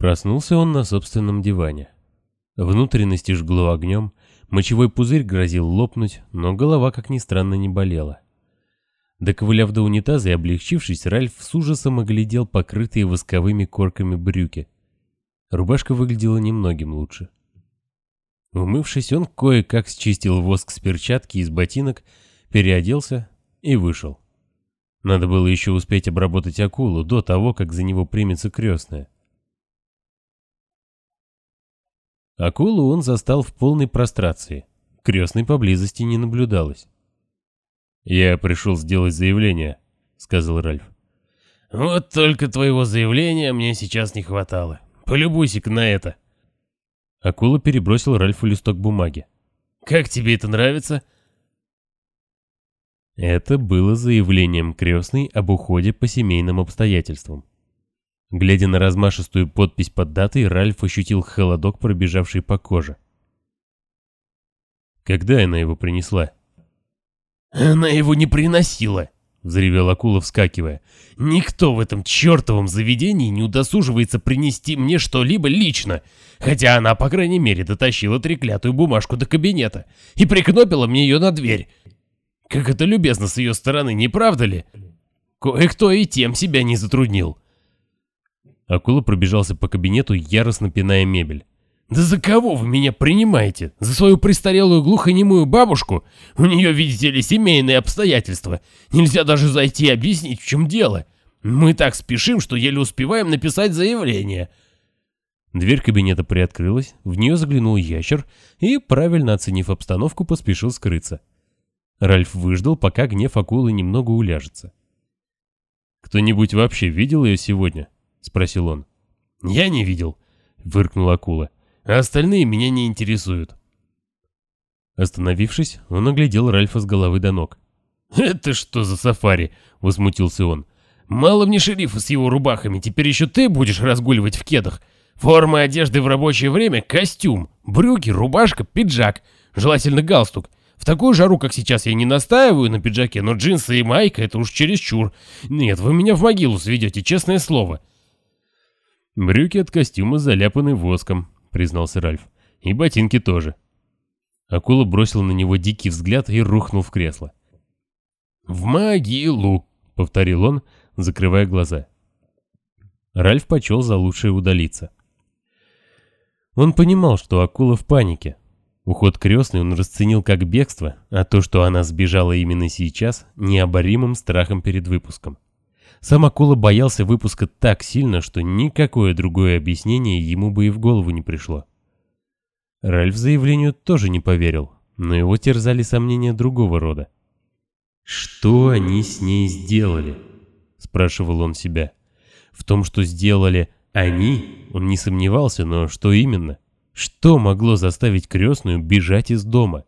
Проснулся он на собственном диване. Внутренности жгло огнем, мочевой пузырь грозил лопнуть, но голова, как ни странно, не болела. Доковыляв до унитаза и облегчившись, Ральф с ужасом оглядел покрытые восковыми корками брюки. Рубашка выглядела немногим лучше. Умывшись, он кое-как счистил воск с перчатки и с ботинок, переоделся и вышел. Надо было еще успеть обработать акулу до того, как за него примется крестная. Акулу он застал в полной прострации. Крестной поблизости не наблюдалось. «Я пришел сделать заявление», — сказал Ральф. «Вот только твоего заявления мне сейчас не хватало. Полюбуйся-ка на это». Акула перебросил Ральфу листок бумаги. «Как тебе это нравится?» Это было заявлением крестной об уходе по семейным обстоятельствам. Глядя на размашистую подпись под датой, Ральф ощутил холодок, пробежавший по коже. Когда она его принесла? «Она его не приносила!» — взревел акула, вскакивая. «Никто в этом чертовом заведении не удосуживается принести мне что-либо лично, хотя она, по крайней мере, дотащила треклятую бумажку до кабинета и прикнопила мне ее на дверь. Как это любезно с ее стороны, не правда ли? Кое-кто и тем себя не затруднил». Акула пробежался по кабинету, яростно пиная мебель. «Да за кого вы меня принимаете? За свою престарелую глухонемую бабушку? У нее, видите ли, семейные обстоятельства. Нельзя даже зайти и объяснить, в чем дело. Мы так спешим, что еле успеваем написать заявление». Дверь кабинета приоткрылась, в нее заглянул ящер и, правильно оценив обстановку, поспешил скрыться. Ральф выждал, пока гнев акулы немного уляжется. «Кто-нибудь вообще видел ее сегодня?» — спросил он. «Я не видел», — выркнула акула. «А остальные меня не интересуют». Остановившись, он оглядел Ральфа с головы до ног. «Это что за сафари?» — возмутился он. «Мало мне шерифа с его рубахами, теперь еще ты будешь разгуливать в кедах. Форма одежды в рабочее время — костюм, брюки, рубашка, пиджак, желательно галстук. В такую жару, как сейчас, я не настаиваю на пиджаке, но джинсы и майка — это уж чересчур. Нет, вы меня в могилу сведете, честное слово». «Брюки от костюма заляпаны воском», — признался Ральф. «И ботинки тоже». Акула бросил на него дикий взгляд и рухнул в кресло. «В могилу», — повторил он, закрывая глаза. Ральф почел за лучшее удалиться. Он понимал, что акула в панике. Уход крестной он расценил как бегство, а то, что она сбежала именно сейчас, необоримым страхом перед выпуском. Сам акула боялся выпуска так сильно, что никакое другое объяснение ему бы и в голову не пришло. Ральф заявлению тоже не поверил, но его терзали сомнения другого рода. «Что они с ней сделали?» – спрашивал он себя. В том, что сделали они, он не сомневался, но что именно? Что могло заставить крестную бежать из дома?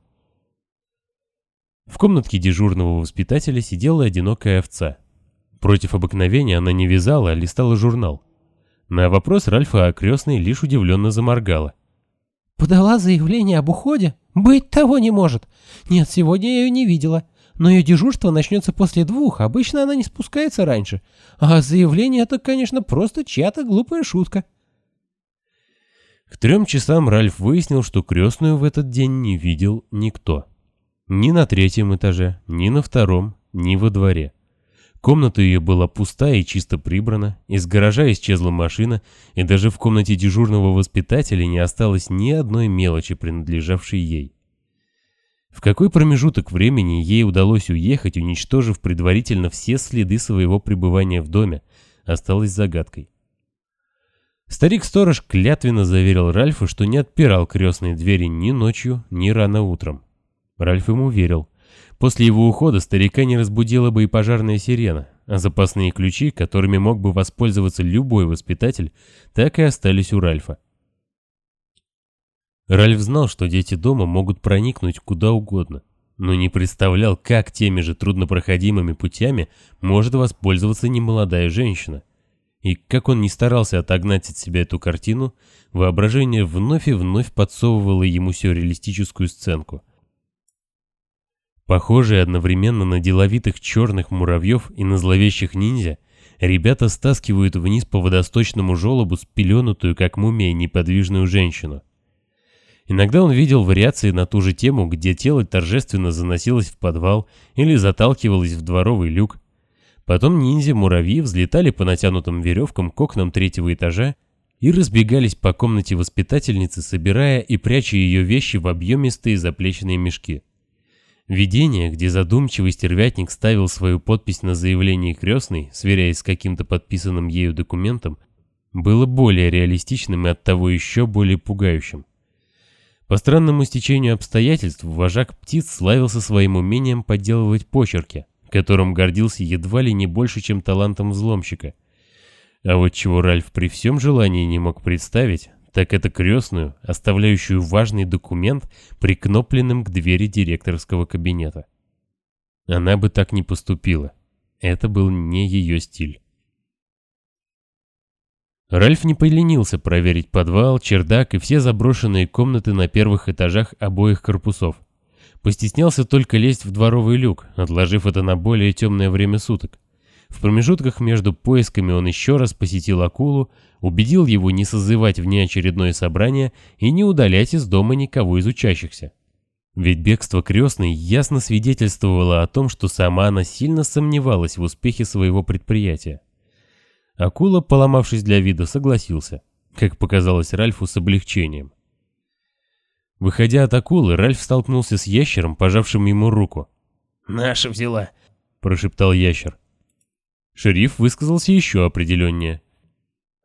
В комнатке дежурного воспитателя сидела одинокая овца – Против обыкновения она не вязала, а листала журнал. На вопрос Ральфа о крестной лишь удивленно заморгала. «Подала заявление об уходе? Быть того не может. Нет, сегодня я ее не видела. Но ее дежурство начнется после двух, обычно она не спускается раньше. А заявление это, конечно, просто чья-то глупая шутка». К трем часам Ральф выяснил, что крестную в этот день не видел никто. Ни на третьем этаже, ни на втором, ни во дворе. Комната ее была пустая и чисто прибрана, из гаража исчезла машина, и даже в комнате дежурного воспитателя не осталось ни одной мелочи, принадлежавшей ей. В какой промежуток времени ей удалось уехать, уничтожив предварительно все следы своего пребывания в доме, осталось загадкой. Старик-сторож клятвенно заверил Ральфу, что не отпирал крестные двери ни ночью, ни рано утром. Ральф ему верил. После его ухода старика не разбудила бы и пожарная сирена, а запасные ключи, которыми мог бы воспользоваться любой воспитатель, так и остались у Ральфа. Ральф знал, что дети дома могут проникнуть куда угодно, но не представлял, как теми же труднопроходимыми путями может воспользоваться немолодая женщина. И как он не старался отогнать от себя эту картину, воображение вновь и вновь подсовывало ему сюрреалистическую сценку – Похожие одновременно на деловитых черных муравьев и на зловещих ниндзя, ребята стаскивают вниз по водосточному желобу спеленутую, как мумия, неподвижную женщину. Иногда он видел вариации на ту же тему, где тело торжественно заносилось в подвал или заталкивалось в дворовый люк. Потом ниндзя-муравьи взлетали по натянутым веревкам к окнам третьего этажа и разбегались по комнате воспитательницы, собирая и пряча ее вещи в объемистые заплеченные мешки. Видение, где задумчивый стервятник ставил свою подпись на заявлении крестной, сверяясь с каким-то подписанным ею документом, было более реалистичным и оттого еще более пугающим. По странному стечению обстоятельств вожак птиц славился своим умением подделывать почерки, которым гордился едва ли не больше, чем талантом взломщика. А вот чего Ральф при всем желании не мог представить, так это крестную, оставляющую важный документ, прикнопленным к двери директорского кабинета. Она бы так не поступила. Это был не ее стиль. Ральф не поленился проверить подвал, чердак и все заброшенные комнаты на первых этажах обоих корпусов. Постеснялся только лезть в дворовый люк, отложив это на более темное время суток. В промежутках между поисками он еще раз посетил акулу, убедил его не созывать внеочередное собрание и не удалять из дома никого из учащихся. Ведь бегство крестной ясно свидетельствовало о том, что сама она сильно сомневалась в успехе своего предприятия. Акула, поломавшись для вида, согласился, как показалось Ральфу с облегчением. Выходя от акулы, Ральф столкнулся с ящером, пожавшим ему руку. «Наша взяла», — прошептал ящер. Шериф высказался еще определеннее.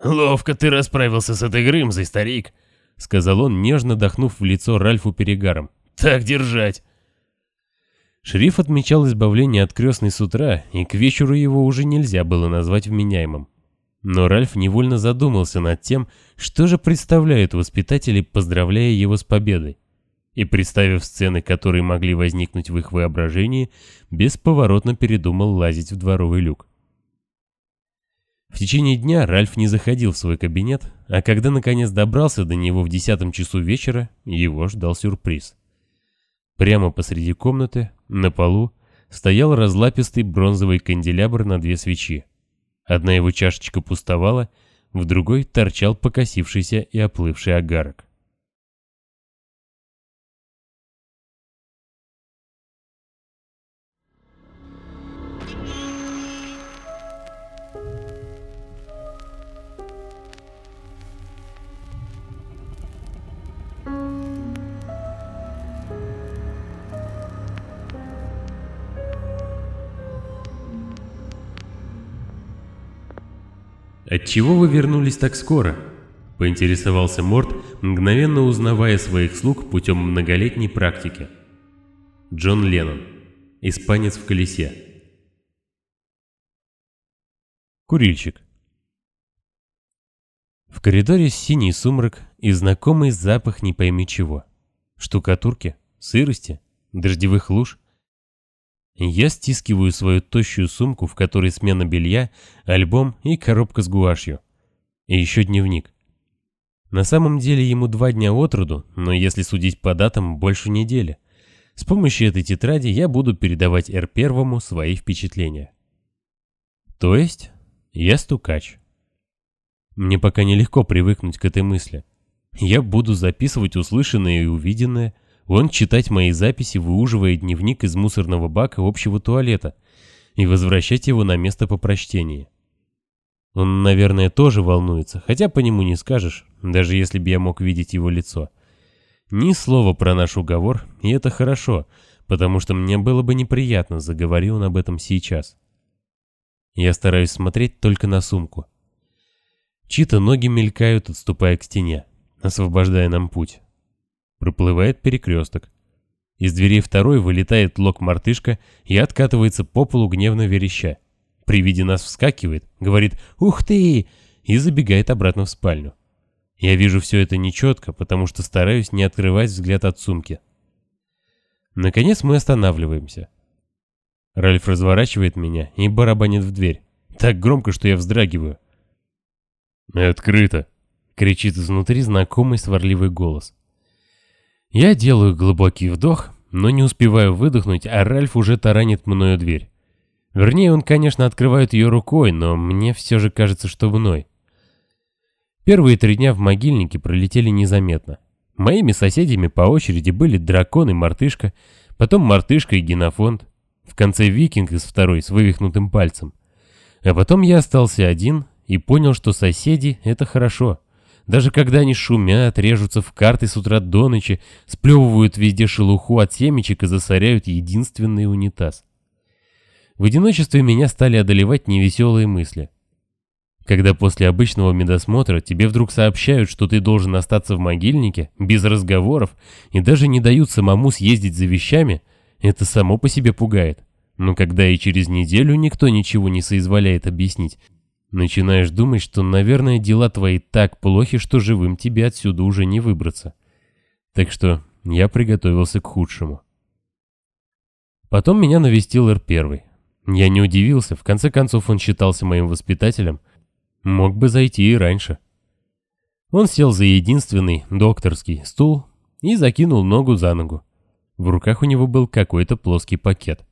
«Ловко ты расправился с этой Грымзой, старик», — сказал он, нежно дохнув в лицо Ральфу перегаром. «Так держать». Шериф отмечал избавление от крестной с утра, и к вечеру его уже нельзя было назвать вменяемым. Но Ральф невольно задумался над тем, что же представляют воспитатели, поздравляя его с победой. И представив сцены, которые могли возникнуть в их воображении, бесповоротно передумал лазить в дворовый люк. В течение дня Ральф не заходил в свой кабинет, а когда наконец добрался до него в десятом часу вечера, его ждал сюрприз. Прямо посреди комнаты, на полу, стоял разлапистый бронзовый канделябр на две свечи. Одна его чашечка пустовала, в другой торчал покосившийся и оплывший агарок. «Отчего вы вернулись так скоро?» — поинтересовался Морд, мгновенно узнавая своих слуг путем многолетней практики. Джон Леннон. Испанец в колесе. Курильщик. В коридоре синий сумрак и знакомый запах не пойми чего. Штукатурки, сырости, дождевых луж — я стискиваю свою тощую сумку, в которой смена белья, альбом и коробка с гуашью. И еще дневник. На самом деле ему два дня от роду, но если судить по датам, больше недели. С помощью этой тетради я буду передавать Р-1 свои впечатления. То есть, я стукач. Мне пока нелегко привыкнуть к этой мысли. Я буду записывать услышанное и увиденное, он читать мои записи, выуживая дневник из мусорного бака общего туалета и возвращать его на место по прочтении. Он, наверное, тоже волнуется, хотя по нему не скажешь, даже если бы я мог видеть его лицо. Ни слова про наш уговор, и это хорошо, потому что мне было бы неприятно, заговорил он об этом сейчас. Я стараюсь смотреть только на сумку. Чьи-то ноги мелькают, отступая к стене, освобождая нам путь. Проплывает перекресток. Из двери второй вылетает лок-мартышка и откатывается по полу гневно вереща. При виде нас вскакивает, говорит «Ух ты!» и забегает обратно в спальню. Я вижу все это нечетко, потому что стараюсь не открывать взгляд от сумки. Наконец мы останавливаемся. Ральф разворачивает меня и барабанит в дверь. Так громко, что я вздрагиваю. «Открыто!» — кричит изнутри знакомый сварливый голос. Я делаю глубокий вдох, но не успеваю выдохнуть, а Ральф уже таранит мною дверь. Вернее, он, конечно, открывает ее рукой, но мне все же кажется, что мной. Первые три дня в могильнике пролетели незаметно. Моими соседями по очереди были дракон и мартышка, потом мартышка и генофонд, в конце викинг из второй с вывихнутым пальцем. А потом я остался один и понял, что соседи — это хорошо. Даже когда они шумят, режутся в карты с утра до ночи, сплевывают везде шелуху от семечек и засоряют единственный унитаз. В одиночестве меня стали одолевать невеселые мысли. Когда после обычного медосмотра тебе вдруг сообщают, что ты должен остаться в могильнике, без разговоров, и даже не дают самому съездить за вещами, это само по себе пугает. Но когда и через неделю никто ничего не соизволяет объяснить, начинаешь думать, что, наверное, дела твои так плохи, что живым тебе отсюда уже не выбраться. Так что я приготовился к худшему. Потом меня навестил Р-1. Я не удивился, в конце концов он считался моим воспитателем. Мог бы зайти и раньше. Он сел за единственный докторский стул и закинул ногу за ногу. В руках у него был какой-то плоский пакет.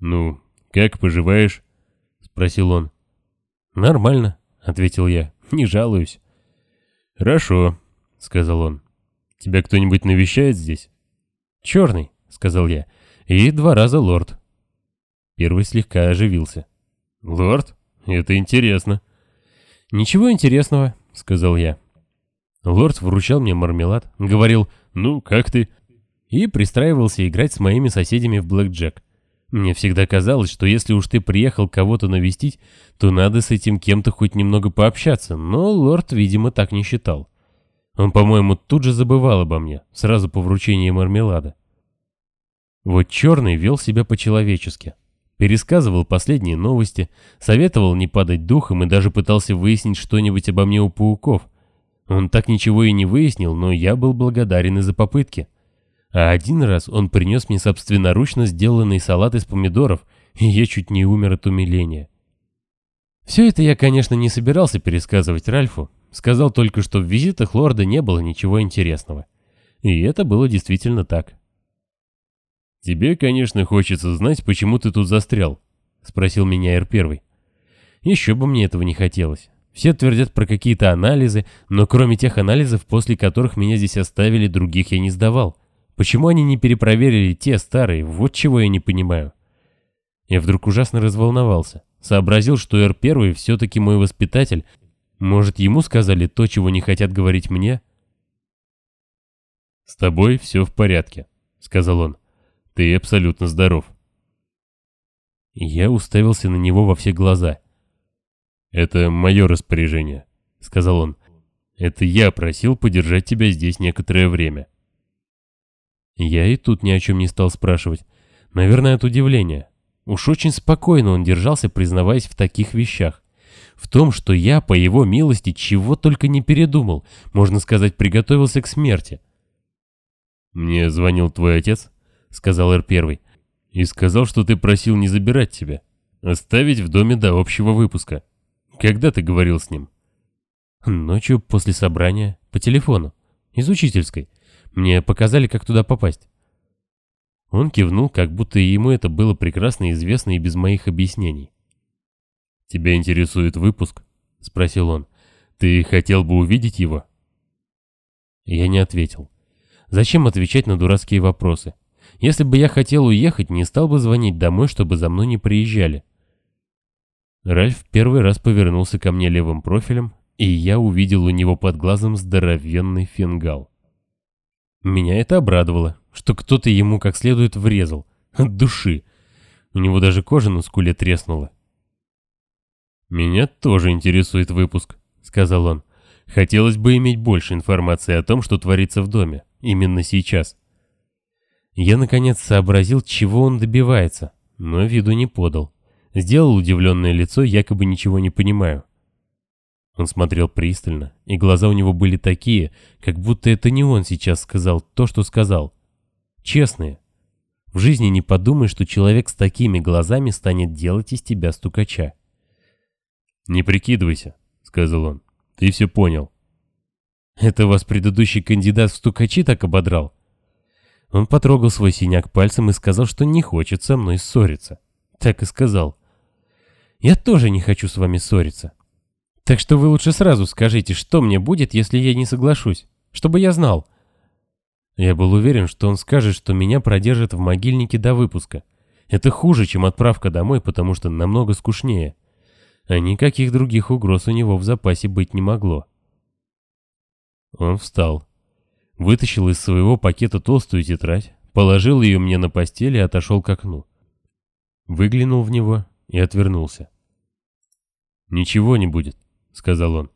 «Ну, как поживаешь?» — спросил он. «Нормально», — ответил я, — «не жалуюсь». «Хорошо», — сказал он. «Тебя кто-нибудь навещает здесь?» «Черный», — сказал я, — «и два раза лорд». Первый слегка оживился. «Лорд? Это интересно». «Ничего интересного», — сказал я. Лорд вручал мне мармелад, говорил «Ну, как ты?» и пристраивался играть с моими соседями в блэкджек. Мне всегда казалось, что если уж ты приехал кого-то навестить, то надо с этим кем-то хоть немного пообщаться, но лорд, видимо, так не считал. Он, по-моему, тут же забывал обо мне, сразу по вручении мармелада. Вот черный вел себя по-человечески пересказывал последние новости, советовал не падать духом и даже пытался выяснить что-нибудь обо мне у пауков. Он так ничего и не выяснил, но я был благодарен и за попытки. А один раз он принес мне собственноручно сделанный салат из помидоров, и я чуть не умер от умиления. Все это я, конечно, не собирался пересказывать Ральфу, сказал только, что в визитах лорда не было ничего интересного. И это было действительно так. «Тебе, конечно, хочется знать, почему ты тут застрял», — спросил меня Р-1. «Еще бы мне этого не хотелось. Все твердят про какие-то анализы, но кроме тех анализов, после которых меня здесь оставили, других я не сдавал. Почему они не перепроверили те старые, вот чего я не понимаю». Я вдруг ужасно разволновался. Сообразил, что Р-1 все-таки мой воспитатель. Может, ему сказали то, чего не хотят говорить мне? «С тобой все в порядке», — сказал он. Ты абсолютно здоров. Я уставился на него во все глаза. «Это мое распоряжение», — сказал он. «Это я просил подержать тебя здесь некоторое время». Я и тут ни о чем не стал спрашивать. Наверное, от удивления. Уж очень спокойно он держался, признаваясь в таких вещах. В том, что я, по его милости, чего только не передумал, можно сказать, приготовился к смерти. «Мне звонил твой отец?» сказал Р-1. «И сказал, что ты просил не забирать тебя, оставить в доме до общего выпуска. Когда ты говорил с ним?» «Ночью после собрания, по телефону, из учительской. Мне показали, как туда попасть». Он кивнул, как будто ему это было прекрасно известно и без моих объяснений. «Тебя интересует выпуск?» — спросил он. «Ты хотел бы увидеть его?» Я не ответил. Зачем отвечать на дурацкие вопросы? Если бы я хотел уехать, не стал бы звонить домой, чтобы за мной не приезжали. Ральф первый раз повернулся ко мне левым профилем, и я увидел у него под глазом здоровенный фингал. Меня это обрадовало, что кто-то ему как следует врезал. От души. У него даже кожа на скуле треснула. «Меня тоже интересует выпуск», — сказал он. «Хотелось бы иметь больше информации о том, что творится в доме, именно сейчас». Я наконец сообразил, чего он добивается, но виду не подал. Сделал удивленное лицо, якобы ничего не понимаю. Он смотрел пристально, и глаза у него были такие, как будто это не он сейчас сказал то, что сказал. Честные. В жизни не подумай, что человек с такими глазами станет делать из тебя стукача. «Не прикидывайся», — сказал он. «Ты все понял». «Это вас предыдущий кандидат в стукачи так ободрал?» Он потрогал свой синяк пальцем и сказал, что не хочет со мной ссориться. Так и сказал. Я тоже не хочу с вами ссориться. Так что вы лучше сразу скажите, что мне будет, если я не соглашусь, чтобы я знал. Я был уверен, что он скажет, что меня продержат в могильнике до выпуска. Это хуже, чем отправка домой, потому что намного скучнее. А никаких других угроз у него в запасе быть не могло. Он встал. Вытащил из своего пакета толстую тетрадь, положил ее мне на постель и отошел к окну. Выглянул в него и отвернулся. «Ничего не будет», — сказал он.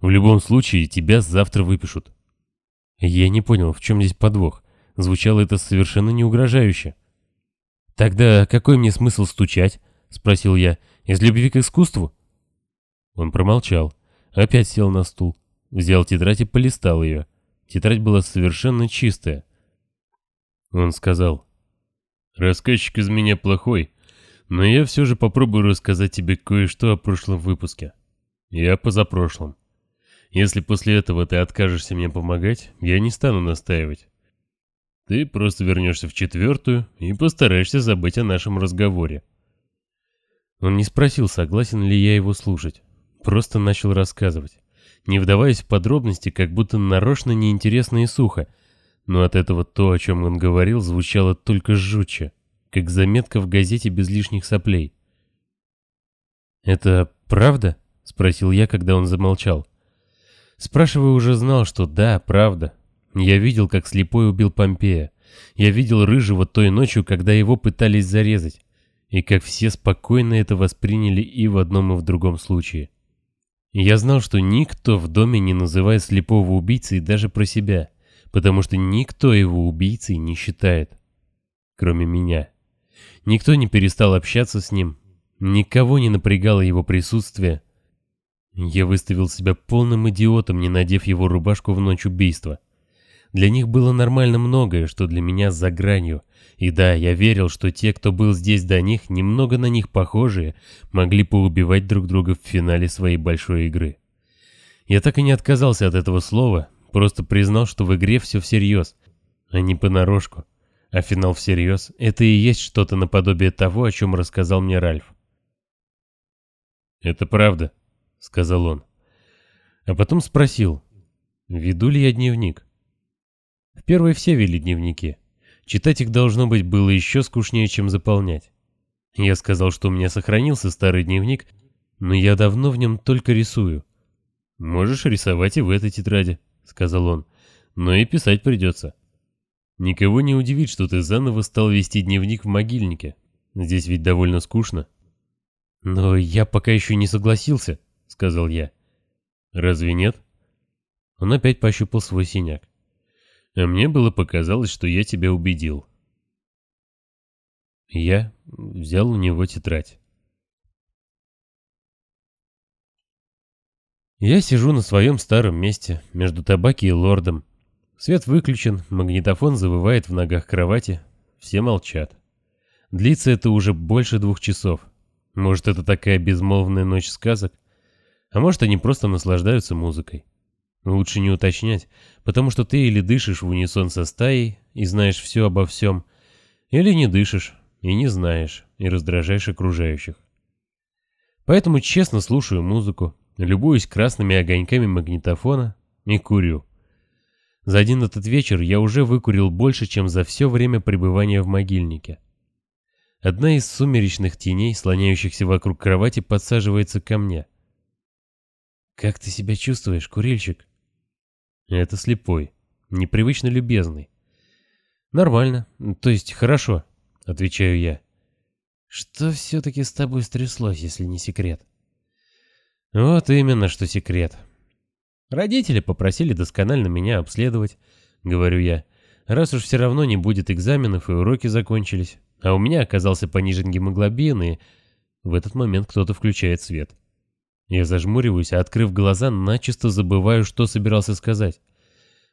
«В любом случае тебя завтра выпишут». Я не понял, в чем здесь подвох. Звучало это совершенно не угрожающе. «Тогда какой мне смысл стучать?» — спросил я. «Из любви к искусству?» Он промолчал. Опять сел на стул. Взял тетрадь и полистал ее. Тетрадь была совершенно чистая. Он сказал. «Рассказчик из меня плохой, но я все же попробую рассказать тебе кое-что о прошлом выпуске. Я позапрошлом. Если после этого ты откажешься мне помогать, я не стану настаивать. Ты просто вернешься в четвертую и постараешься забыть о нашем разговоре. Он не спросил, согласен ли я его слушать. Просто начал рассказывать, не вдаваясь в подробности, как будто нарочно неинтересно и сухо, но от этого то, о чем он говорил, звучало только жутче, как заметка в газете без лишних соплей. «Это правда?» — спросил я, когда он замолчал. Спрашивая уже знал, что да, правда. Я видел, как слепой убил Помпея. Я видел Рыжего той ночью, когда его пытались зарезать. И как все спокойно это восприняли и в одном, и в другом случае. Я знал, что никто в доме не называет слепого убийцей даже про себя, потому что никто его убийцей не считает. Кроме меня. Никто не перестал общаться с ним, никого не напрягало его присутствие. Я выставил себя полным идиотом, не надев его рубашку в ночь убийства. Для них было нормально многое, что для меня за гранью. И да, я верил, что те, кто был здесь до них, немного на них похожие, могли поубивать друг друга в финале своей большой игры. Я так и не отказался от этого слова, просто признал, что в игре все всерьез, а не понарошку. А финал всерьез — это и есть что-то наподобие того, о чем рассказал мне Ральф. «Это правда», — сказал он. А потом спросил, веду ли я дневник. В первой все вели дневники. Читать их должно быть было еще скучнее, чем заполнять. Я сказал, что у меня сохранился старый дневник, но я давно в нем только рисую. «Можешь рисовать и в этой тетради», — сказал он, — «но и писать придется». Никого не удивит, что ты заново стал вести дневник в могильнике. Здесь ведь довольно скучно. Но я пока еще не согласился, сказал я. Разве нет? Он опять пощупал свой синяк. А мне было показалось, что я тебя убедил. Я взял у него тетрадь. Я сижу на своем старом месте, между табаки и лордом. Свет выключен, магнитофон завывает в ногах кровати. Все молчат. Длится это уже больше двух часов. Может, это такая безмолвная ночь сказок? А может, они просто наслаждаются музыкой. Лучше не уточнять, потому что ты или дышишь в унисон со стаей и знаешь все обо всем, или не дышишь и не знаешь, и раздражаешь окружающих. Поэтому честно слушаю музыку, любуюсь красными огоньками магнитофона и курю. За один этот вечер я уже выкурил больше, чем за все время пребывания в могильнике. Одна из сумеречных теней, слоняющихся вокруг кровати, подсаживается ко мне. «Как ты себя чувствуешь, курильщик?» Это слепой, непривычно любезный. «Нормально, то есть хорошо», — отвечаю я. «Что все-таки с тобой стряслось, если не секрет?» «Вот именно, что секрет. Родители попросили досконально меня обследовать, говорю я, раз уж все равно не будет экзаменов и уроки закончились, а у меня оказался понижен гемоглобин, и в этот момент кто-то включает свет. Я зажмуриваюсь, а открыв глаза, начисто забываю, что собирался сказать,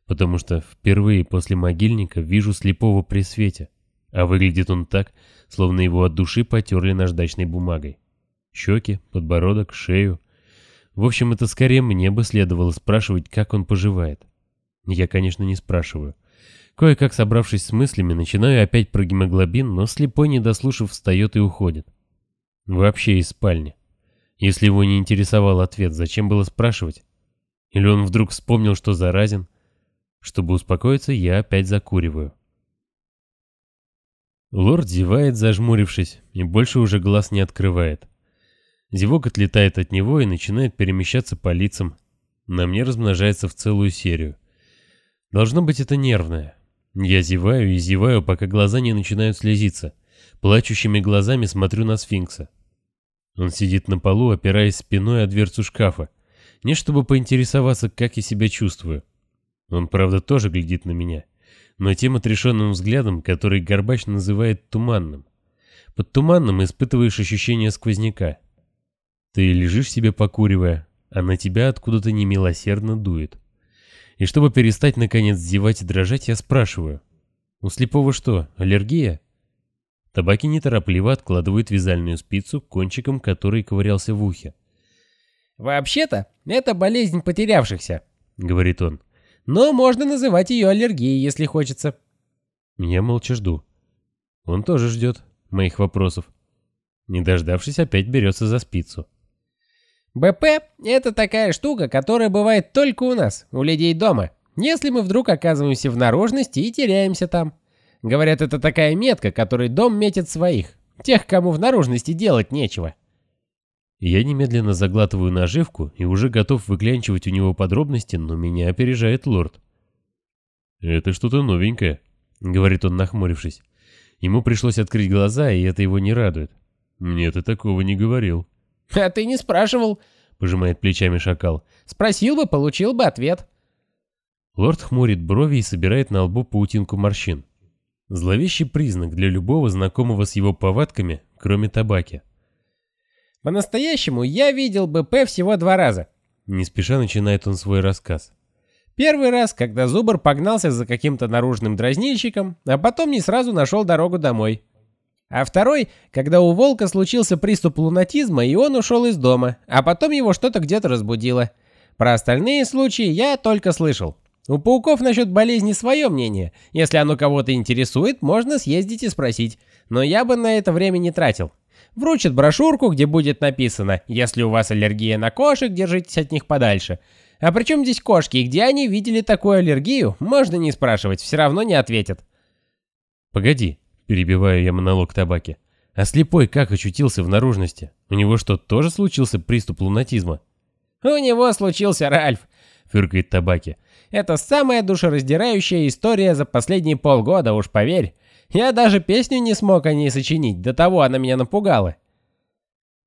потому что впервые после могильника вижу слепого при свете, а выглядит он так, словно его от души потерли наждачной бумагой. Щеки, подбородок, шею — в общем, это скорее мне бы следовало спрашивать, как он поживает. Я, конечно, не спрашиваю. Кое-как собравшись с мыслями, начинаю опять про гемоглобин, но слепой, не дослушав, встает и уходит. Вообще из спальни. Если его не интересовал ответ, зачем было спрашивать? Или он вдруг вспомнил, что заразен? Чтобы успокоиться, я опять закуриваю. Лорд зевает, зажмурившись, и больше уже глаз не открывает. Зевок отлетает от него и начинает перемещаться по лицам. На мне размножается в целую серию. Должно быть это нервное. Я зеваю и зеваю, пока глаза не начинают слезиться. Плачущими глазами смотрю на сфинкса. Он сидит на полу, опираясь спиной о дверцу шкафа. Не чтобы поинтересоваться, как я себя чувствую. Он, правда, тоже глядит на меня но тем отрешенным взглядом, который Горбач называет туманным. Под туманным испытываешь ощущение сквозняка. Ты лежишь себе покуривая, а на тебя откуда-то немилосердно дует. И чтобы перестать наконец зевать и дрожать, я спрашиваю. У слепого что, аллергия? Табаки неторопливо откладывает вязальную спицу, кончиком которой ковырялся в ухе. «Вообще-то, это болезнь потерявшихся», — говорит он но можно называть ее аллергией, если хочется. Я молча жду. Он тоже ждет моих вопросов. Не дождавшись, опять берется за спицу. БП — это такая штука, которая бывает только у нас, у людей дома, если мы вдруг оказываемся в наружности и теряемся там. Говорят, это такая метка, которой дом метит своих, тех, кому в наружности делать нечего. Я немедленно заглатываю наживку и уже готов выклянчивать у него подробности, но меня опережает лорд. «Это что-то новенькое», — говорит он, нахмурившись. Ему пришлось открыть глаза, и это его не радует. «Мне ты такого не говорил». «А ты не спрашивал», — пожимает плечами шакал. «Спросил бы, получил бы ответ». Лорд хмурит брови и собирает на лбу паутинку морщин. Зловещий признак для любого знакомого с его повадками, кроме табаки. По-настоящему я видел БП всего два раза. Не спеша начинает он свой рассказ. Первый раз, когда Зубр погнался за каким-то наружным дразнильщиком, а потом не сразу нашел дорогу домой. А второй, когда у Волка случился приступ лунатизма, и он ушел из дома, а потом его что-то где-то разбудило. Про остальные случаи я только слышал. У пауков насчет болезни свое мнение. Если оно кого-то интересует, можно съездить и спросить. Но я бы на это время не тратил. Вручат брошюрку, где будет написано «Если у вас аллергия на кошек, держитесь от них подальше». А при чем здесь кошки и где они видели такую аллергию, можно не спрашивать, все равно не ответят. «Погоди», — перебиваю я монолог табаки. «А слепой как очутился в наружности? У него что, тоже случился приступ лунатизма?» «У него случился Ральф», — фыркает табаки. «Это самая душераздирающая история за последние полгода, уж поверь. Я даже песню не смог о ней сочинить, до того она меня напугала.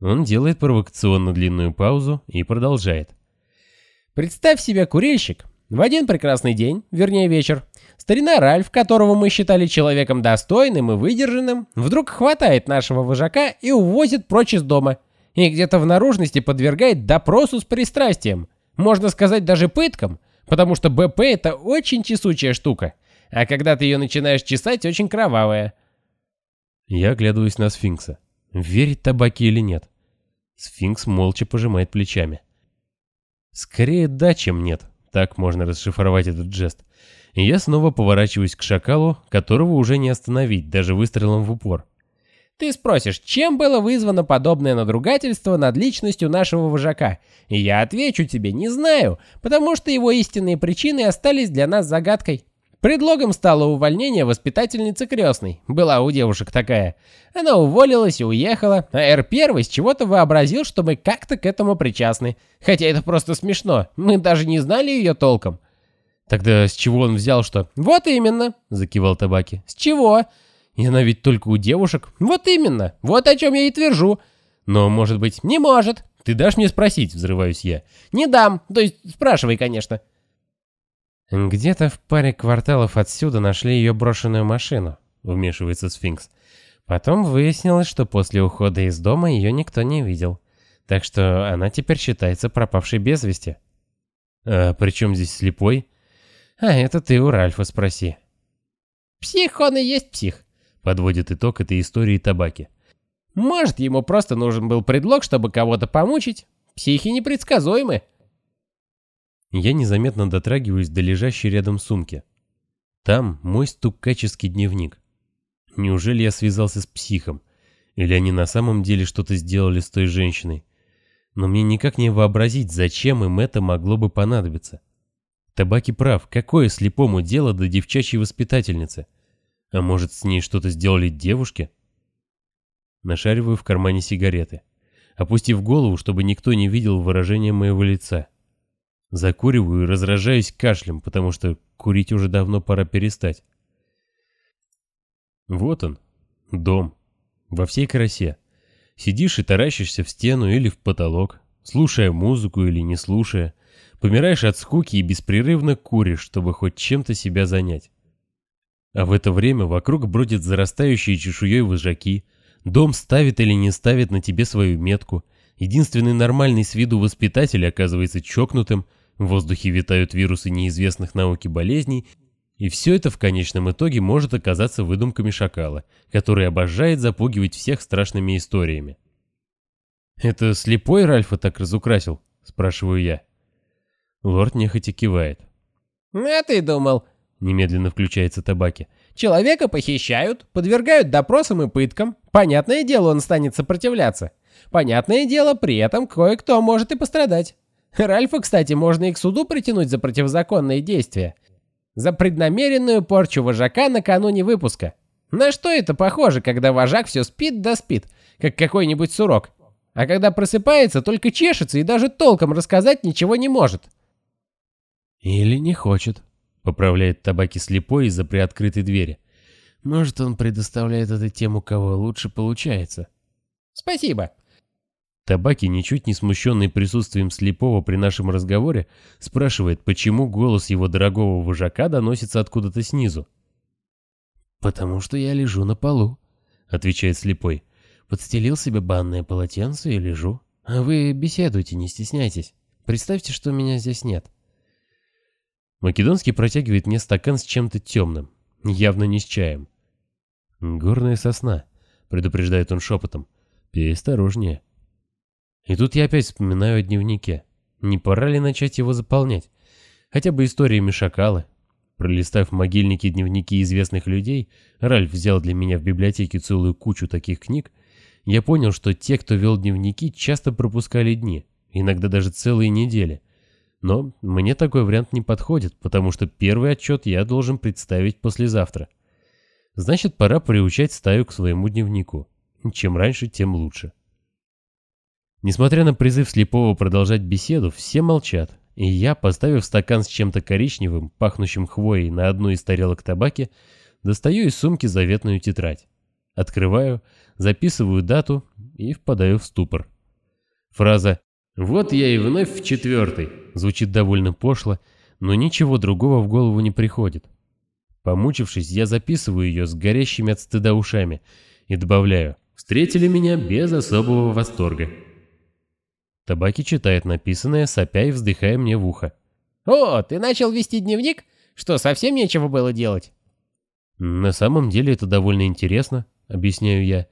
Он делает провокационно длинную паузу и продолжает. Представь себе курильщик. В один прекрасный день, вернее вечер, старина Ральф, которого мы считали человеком достойным и выдержанным, вдруг хватает нашего вожака и увозит прочь из дома. И где-то в наружности подвергает допросу с пристрастием. Можно сказать даже пыткам, потому что БП это очень чесучая штука а когда ты ее начинаешь чесать, очень кровавая. Я оглядываюсь на сфинкса. Верить табаки или нет? Сфинкс молча пожимает плечами. Скорее да, чем нет. Так можно расшифровать этот жест. Я снова поворачиваюсь к шакалу, которого уже не остановить, даже выстрелом в упор. Ты спросишь, чем было вызвано подобное надругательство над личностью нашего вожака? И я отвечу тебе, не знаю, потому что его истинные причины остались для нас загадкой. Предлогом стало увольнение воспитательницы крестной. Была у девушек такая. Она уволилась и уехала, а Р-1 с чего-то вообразил, что мы как-то к этому причастны. Хотя это просто смешно, мы даже не знали ее толком. Тогда с чего он взял что? Вот именно, закивал Табаки. С чего? И она ведь только у девушек. Вот именно, вот о чем я и твержу. Но, может быть, не может. Ты дашь мне спросить, взрываюсь я. Не дам, то есть спрашивай, конечно. «Где-то в паре кварталов отсюда нашли ее брошенную машину», — вмешивается сфинкс. Потом выяснилось, что после ухода из дома ее никто не видел. Так что она теперь считается пропавшей без вести. «А при чем здесь слепой?» «А это ты у Ральфа спроси». «Псих он и есть псих», — подводит итог этой истории табаки. «Может, ему просто нужен был предлог, чтобы кого-то помучить? Психи непредсказуемы». Я незаметно дотрагиваюсь до лежащей рядом сумки. Там мой стукаческий дневник. Неужели я связался с психом? Или они на самом деле что-то сделали с той женщиной? Но мне никак не вообразить, зачем им это могло бы понадобиться. Табаки прав, какое слепому дело до девчачьей воспитательницы? А может, с ней что-то сделали девушки? Нашариваю в кармане сигареты, опустив голову, чтобы никто не видел выражения моего лица. Закуриваю и разражаюсь кашлем, потому что курить уже давно пора перестать. Вот он, дом, во всей красе. Сидишь и таращишься в стену или в потолок, слушая музыку или не слушая, Помираешь от скуки и беспрерывно куришь, чтобы хоть чем-то себя занять. А в это время вокруг бродят зарастающие чешуей вожаки, дом ставит или не ставит на тебе свою метку, единственный нормальный с виду воспитатель оказывается чокнутым, в воздухе витают вирусы неизвестных науки болезней, и все это в конечном итоге может оказаться выдумками шакала, который обожает запугивать всех страшными историями. «Это слепой Ральфа так разукрасил?» – спрашиваю я. Лорд нехотя кивает. «А ты думал?» Немедленно включается табаки. «Человека похищают, подвергают допросам и пыткам. Понятное дело, он станет сопротивляться. Понятное дело, при этом кое-кто может и пострадать. Ральфа, кстати, можно и к суду притянуть за противозаконные действия. За преднамеренную порчу вожака накануне выпуска. На что это похоже, когда вожак все спит да спит, как какой-нибудь сурок? А когда просыпается, только чешется и даже толком рассказать ничего не может. «Или не хочет», — поправляет табаки слепой из-за приоткрытой двери. «Может, он предоставляет эту тему, кого лучше получается». «Спасибо». Табаки, ничуть не смущенный присутствием слепого при нашем разговоре, спрашивает, почему голос его дорогого вожака доносится откуда-то снизу. «Потому что я лежу на полу», — отвечает слепой. «Подстелил себе банное полотенце и лежу. А вы беседуйте, не стесняйтесь. Представьте, что меня здесь нет. Македонский протягивает мне стакан с чем-то темным, явно не с чаем. «Горная сосна», — предупреждает он шепотом. «Пей осторожнее». И тут я опять вспоминаю о дневнике. Не пора ли начать его заполнять? Хотя бы историями шакала. Пролистав в могильнике дневники известных людей, Ральф взял для меня в библиотеке целую кучу таких книг, я понял, что те, кто вел дневники, часто пропускали дни, иногда даже целые недели — но мне такой вариант не подходит, потому что первый отчет я должен представить послезавтра. Значит, пора приучать стаю к своему дневнику. Чем раньше, тем лучше. Несмотря на призыв слепого продолжать беседу, все молчат, и я, поставив стакан с чем-то коричневым, пахнущим хвоей на одну из тарелок табаки, достаю из сумки заветную тетрадь. Открываю, записываю дату и впадаю в ступор. Фраза «Вот я и вновь в четвертый» звучит довольно пошло, но ничего другого в голову не приходит. Помучившись, я записываю ее с горящими от стыда ушами и добавляю «Встретили меня без особого восторга». Табаки читает написанное, сопя и вздыхая мне в ухо. «О, ты начал вести дневник? Что, совсем нечего было делать?» «На самом деле это довольно интересно», — объясняю я.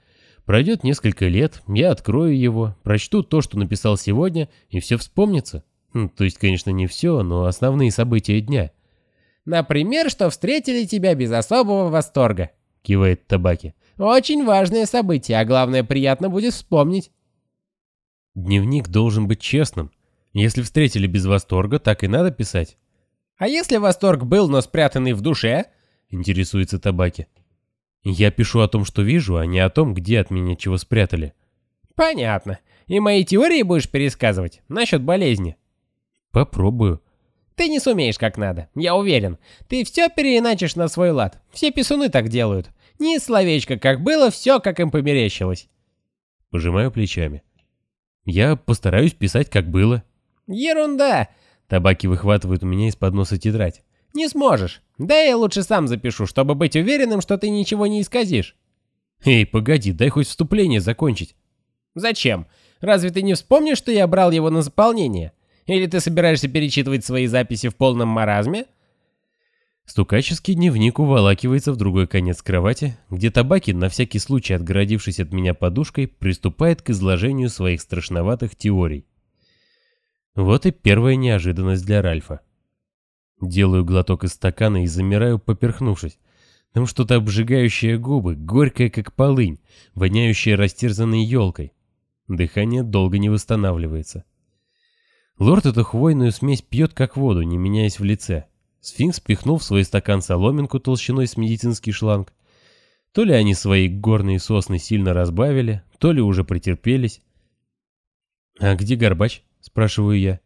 Пройдет несколько лет, я открою его, прочту то, что написал сегодня, и все вспомнится. Хм, то есть, конечно, не все, но основные события дня. «Например, что встретили тебя без особого восторга», — кивает Табаки. «Очень важное событие, а главное, приятно будет вспомнить». Дневник должен быть честным. Если встретили без восторга, так и надо писать. «А если восторг был, но спрятанный в душе?» — интересуется Табаки. Я пишу о том, что вижу, а не о том, где от меня чего спрятали. Понятно. И мои теории будешь пересказывать насчет болезни? Попробую. Ты не сумеешь как надо, я уверен. Ты все переиначишь на свой лад. Все писуны так делают. Ни словечко как было, все как им померещилось. Пожимаю плечами. Я постараюсь писать как было. Ерунда. Табаки выхватывают у меня из-под носа тетрадь. Не сможешь. Да я лучше сам запишу, чтобы быть уверенным, что ты ничего не исказишь. Эй, погоди, дай хоть вступление закончить. Зачем? Разве ты не вспомнишь, что я брал его на заполнение? Или ты собираешься перечитывать свои записи в полном маразме? Стукаческий дневник уволакивается в другой конец кровати, где Табакин, на всякий случай отгородившись от меня подушкой, приступает к изложению своих страшноватых теорий. Вот и первая неожиданность для Ральфа. Делаю глоток из стакана и замираю, поперхнувшись. Там что-то обжигающее губы, горькое как полынь, воняющее растерзанной елкой. Дыхание долго не восстанавливается. Лорд эту хвойную смесь пьет как воду, не меняясь в лице. Сфинкс пихнул в свой стакан соломинку толщиной с медицинский шланг. То ли они свои горные сосны сильно разбавили, то ли уже претерпелись. «А где Горбач?» — спрашиваю я.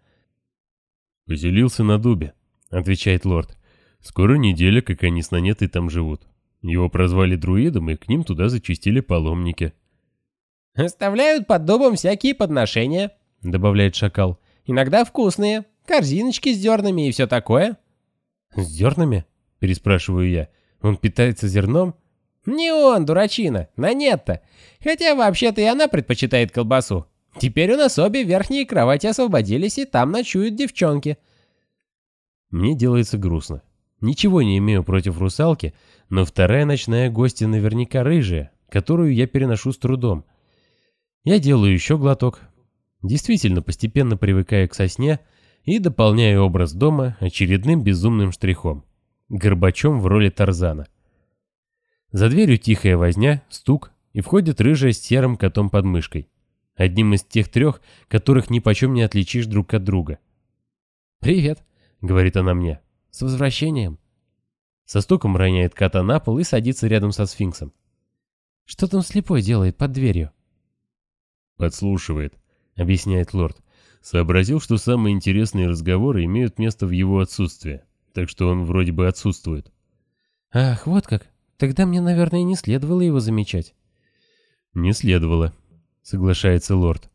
«Поселился на дубе», — отвечает лорд. «Скоро неделя, как они с Нанетой там живут. Его прозвали друидом, и к ним туда зачистили паломники». «Оставляют под дубом всякие подношения», — добавляет шакал. «Иногда вкусные, корзиночки с зернами и все такое». «С зернами?» — переспрашиваю я. «Он питается зерном?» «Не он, дурачина, Нанетта. Хотя вообще-то и она предпочитает колбасу. Теперь у нас обе верхние кровати освободились, и там ночуют девчонки». Мне делается грустно. Ничего не имею против русалки, но вторая ночная гостья наверняка рыжая, которую я переношу с трудом. Я делаю еще глоток, действительно постепенно привыкая к сосне и дополняю образ дома очередным безумным штрихом. Горбачом в роли Тарзана. За дверью тихая возня, стук, и входит рыжая с серым котом под мышкой. Одним из тех трех, которых ни почем не отличишь друг от друга. «Привет», — говорит она мне. «С возвращением». Со стуком роняет кота на пол и садится рядом со сфинксом. «Что там слепой делает под дверью?» «Подслушивает», — объясняет лорд. Сообразил, что самые интересные разговоры имеют место в его отсутствие, так что он вроде бы отсутствует. «Ах, вот как. Тогда мне, наверное, не следовало его замечать». «Не следовало», — соглашается лорд.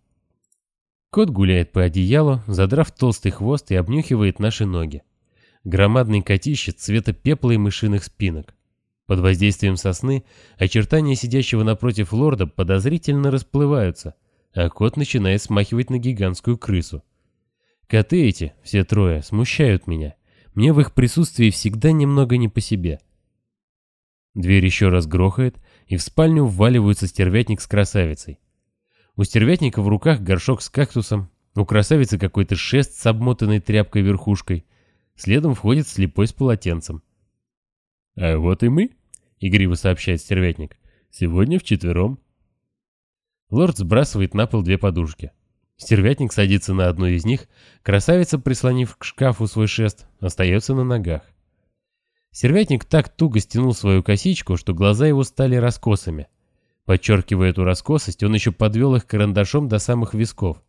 Кот гуляет по одеялу, задрав толстый хвост и обнюхивает наши ноги. Громадный котище цвета пепла и мышиных спинок. Под воздействием сосны очертания сидящего напротив лорда подозрительно расплываются, а кот начинает смахивать на гигантскую крысу. Коты эти, все трое, смущают меня. Мне в их присутствии всегда немного не по себе. Дверь еще раз грохает, и в спальню вваливается стервятник с красавицей. У стервятника в руках горшок с кактусом, у красавицы какой-то шест с обмотанной тряпкой верхушкой. Следом входит слепой с полотенцем. «А вот и мы», — игриво сообщает стервятник. «Сегодня вчетвером». Лорд сбрасывает на пол две подушки. Стервятник садится на одну из них, красавица, прислонив к шкафу свой шест, остается на ногах. Сервятник так туго стянул свою косичку, что глаза его стали раскосами. Подчеркивая эту раскосость, он еще подвел их карандашом до самых висков.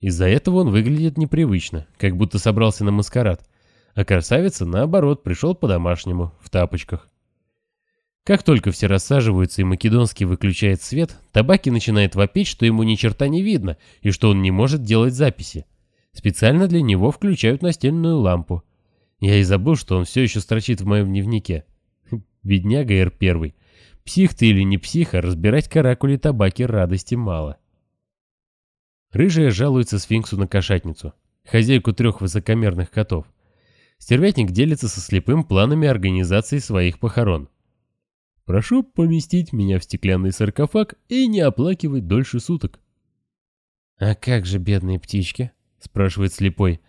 Из-за этого он выглядит непривычно, как будто собрался на маскарад, а красавица, наоборот, пришел по-домашнему, в тапочках. Как только все рассаживаются и Македонский выключает свет, Табаки начинает вопить, что ему ни черта не видно и что он не может делать записи. Специально для него включают настенную лампу. Я и забыл, что он все еще строчит в моем дневнике. Бедняга Р-1. Псих ты или не псих, а разбирать каракули табаки радости мало. Рыжая жалуется сфинксу на кошатницу, хозяйку трех высокомерных котов. Стервятник делится со слепым планами организации своих похорон. Прошу поместить меня в стеклянный саркофаг и не оплакивать дольше суток. «А как же бедные птички?» — спрашивает слепой.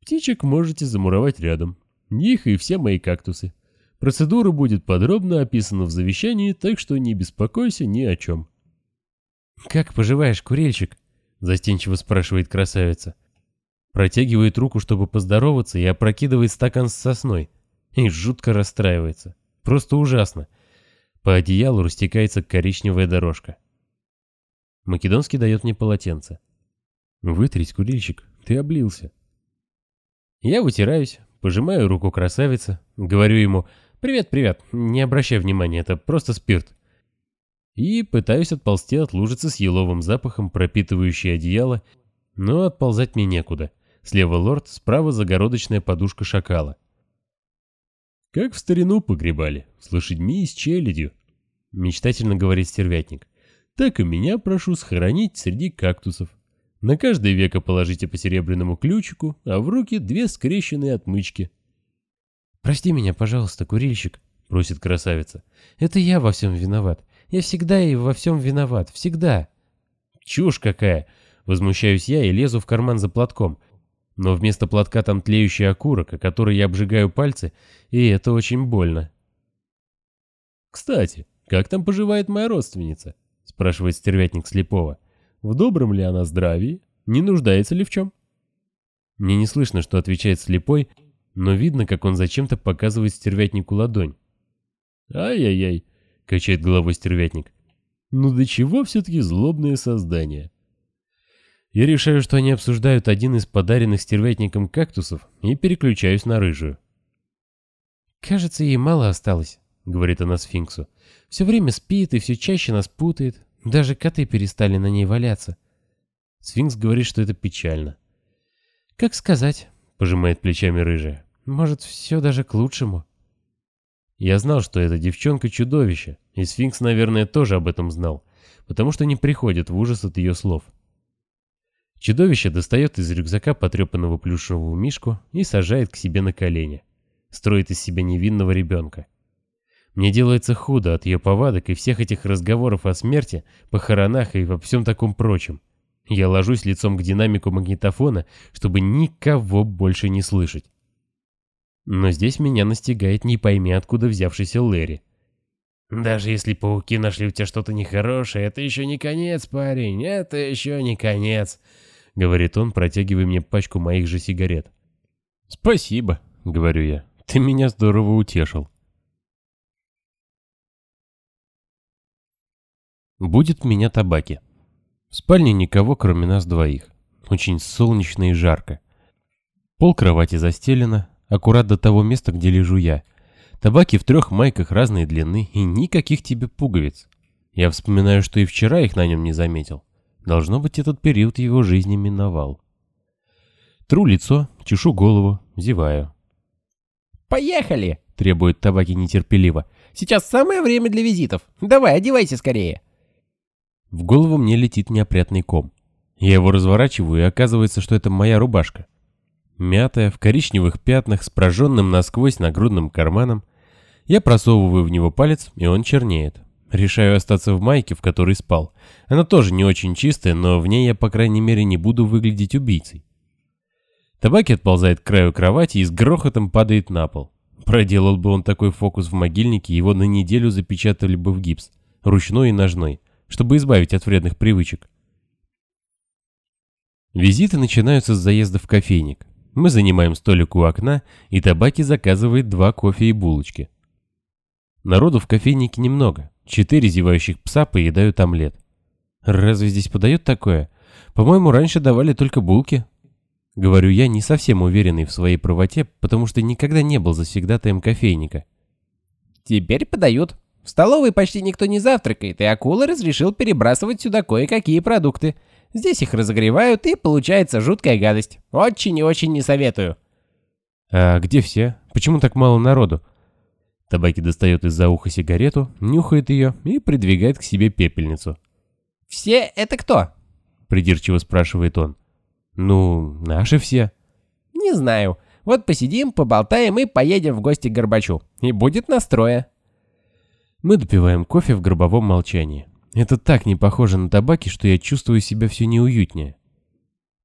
«Птичек можете замуровать рядом. Их и все мои кактусы. Процедура будет подробно описана в завещании, так что не беспокойся ни о чем». «Как поживаешь, курильщик?» — застенчиво спрашивает красавица. Протягивает руку, чтобы поздороваться, и опрокидывает стакан с сосной. И жутко расстраивается. Просто ужасно. По одеялу растекается коричневая дорожка. Македонский дает мне полотенце. «Вытрись, курильщик, ты облился». Я вытираюсь, пожимаю руку красавицы, говорю ему «Привет-привет, не обращай внимания, это просто спирт». И пытаюсь отползти от лужицы с еловым запахом, пропитывающей одеяло, но отползать мне некуда. Слева лорд, справа загородочная подушка шакала. «Как в старину погребали, с лошадьми и с челядью», — мечтательно говорит стервятник. «Так и меня прошу схоронить среди кактусов. На каждое веко положите по серебряному ключику, а в руки две скрещенные отмычки». «Прости меня, пожалуйста, курильщик», — просит красавица. «Это я во всем виноват. Я всегда и во всем виноват. Всегда». «Чушь какая!» — возмущаюсь я и лезу в карман за платком. Но вместо платка там тлеющий окурок, о который я обжигаю пальцы, и это очень больно. «Кстати, как там поживает моя родственница?» — спрашивает стервятник слепого. «В добром ли она здравии? Не нуждается ли в чем?» Мне не слышно, что отвечает слепой, но видно, как он зачем-то показывает стервятнику ладонь. «Ай-яй-яй», — качает головой стервятник. «Ну до чего все-таки злобные создания?» Я решаю, что они обсуждают один из подаренных стервятником кактусов и переключаюсь на рыжую. «Кажется, ей мало осталось», — говорит она сфинксу. «Все время спит и все чаще нас путает. Даже коты перестали на ней валяться». Сфинкс говорит, что это печально. «Как сказать?» — пожимает плечами рыжая. «Может, все даже к лучшему». Я знал, что эта девчонка чудовище, и Сфинкс, наверное, тоже об этом знал, потому что не приходит в ужас от ее слов. Чудовище достает из рюкзака потрепанного плюшевого мишку и сажает к себе на колени. Строит из себя невинного ребенка. Мне делается худо от ее повадок и всех этих разговоров о смерти, похоронах и во всем таком прочем. Я ложусь лицом к динамику магнитофона, чтобы никого больше не слышать. Но здесь меня настигает не пойми откуда взявшийся Лэри. «Даже если пауки нашли у тебя что-то нехорошее, это еще не конец, парень, это еще не конец», — говорит он, протягивая мне пачку моих же сигарет. «Спасибо», — говорю я, — «ты меня здорово утешил». Будет меня табаки. В спальне никого, кроме нас двоих. Очень солнечно и жарко. Пол кровати застелено, аккурат до того места, где лежу я — Табаки в трех майках разной длины и никаких тебе пуговиц. Я вспоминаю, что и вчера их на нем не заметил. Должно быть, этот период его жизни миновал. Тру лицо, чешу голову, зеваю. «Поехали!» — требует табаки нетерпеливо. «Сейчас самое время для визитов. Давай, одевайся скорее!» В голову мне летит неопрятный ком. Я его разворачиваю, и оказывается, что это моя рубашка. Мятая, в коричневых пятнах, с прожженным насквозь нагрудным карманом. Я просовываю в него палец, и он чернеет. Решаю остаться в майке, в которой спал. Она тоже не очень чистая, но в ней я, по крайней мере, не буду выглядеть убийцей. Табаки отползает к краю кровати и с грохотом падает на пол. Проделал бы он такой фокус в могильнике, его на неделю запечатали бы в гипс, ручной и ножной, чтобы избавить от вредных привычек. Визиты начинаются с заезда в кофейник. Мы занимаем столик у окна, и табаки заказывает два кофе и булочки. Народу в кофейнике немного. Четыре зевающих пса поедают омлет. Разве здесь подают такое? По-моему, раньше давали только булки. Говорю я, не совсем уверенный в своей правоте, потому что никогда не был завсегдатаем кофейника. Теперь подают. В столовой почти никто не завтракает, и акула разрешил перебрасывать сюда кое-какие продукты. Здесь их разогревают, и получается жуткая гадость. Очень и очень не советую. А где все? Почему так мало народу? Табаки достает из-за уха сигарету, нюхает ее и придвигает к себе пепельницу. «Все это кто?» — придирчиво спрашивает он. «Ну, наши все». «Не знаю. Вот посидим, поболтаем и поедем в гости к Горбачу. И будет настроя». Мы допиваем кофе в гробовом молчании. Это так не похоже на табаки, что я чувствую себя все неуютнее.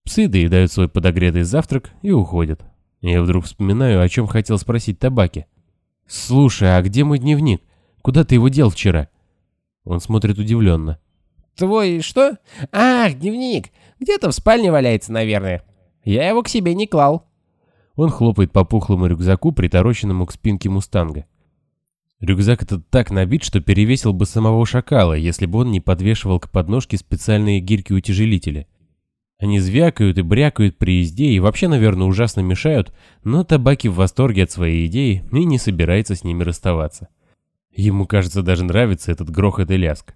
Псы доедают свой подогретый завтрак и уходят. Я вдруг вспоминаю, о чем хотел спросить табаки. «Слушай, а где мой дневник? Куда ты его дел вчера?» Он смотрит удивленно. «Твой что? Ах, дневник! Где-то в спальне валяется, наверное. Я его к себе не клал». Он хлопает по пухлому рюкзаку, притороченному к спинке мустанга. Рюкзак этот так набит, что перевесил бы самого шакала, если бы он не подвешивал к подножке специальные гирьки-утяжелители. Они звякают и брякают при езде и вообще, наверное, ужасно мешают, но табаки в восторге от своей идеи и не собирается с ними расставаться. Ему, кажется, даже нравится этот грохот и ляск.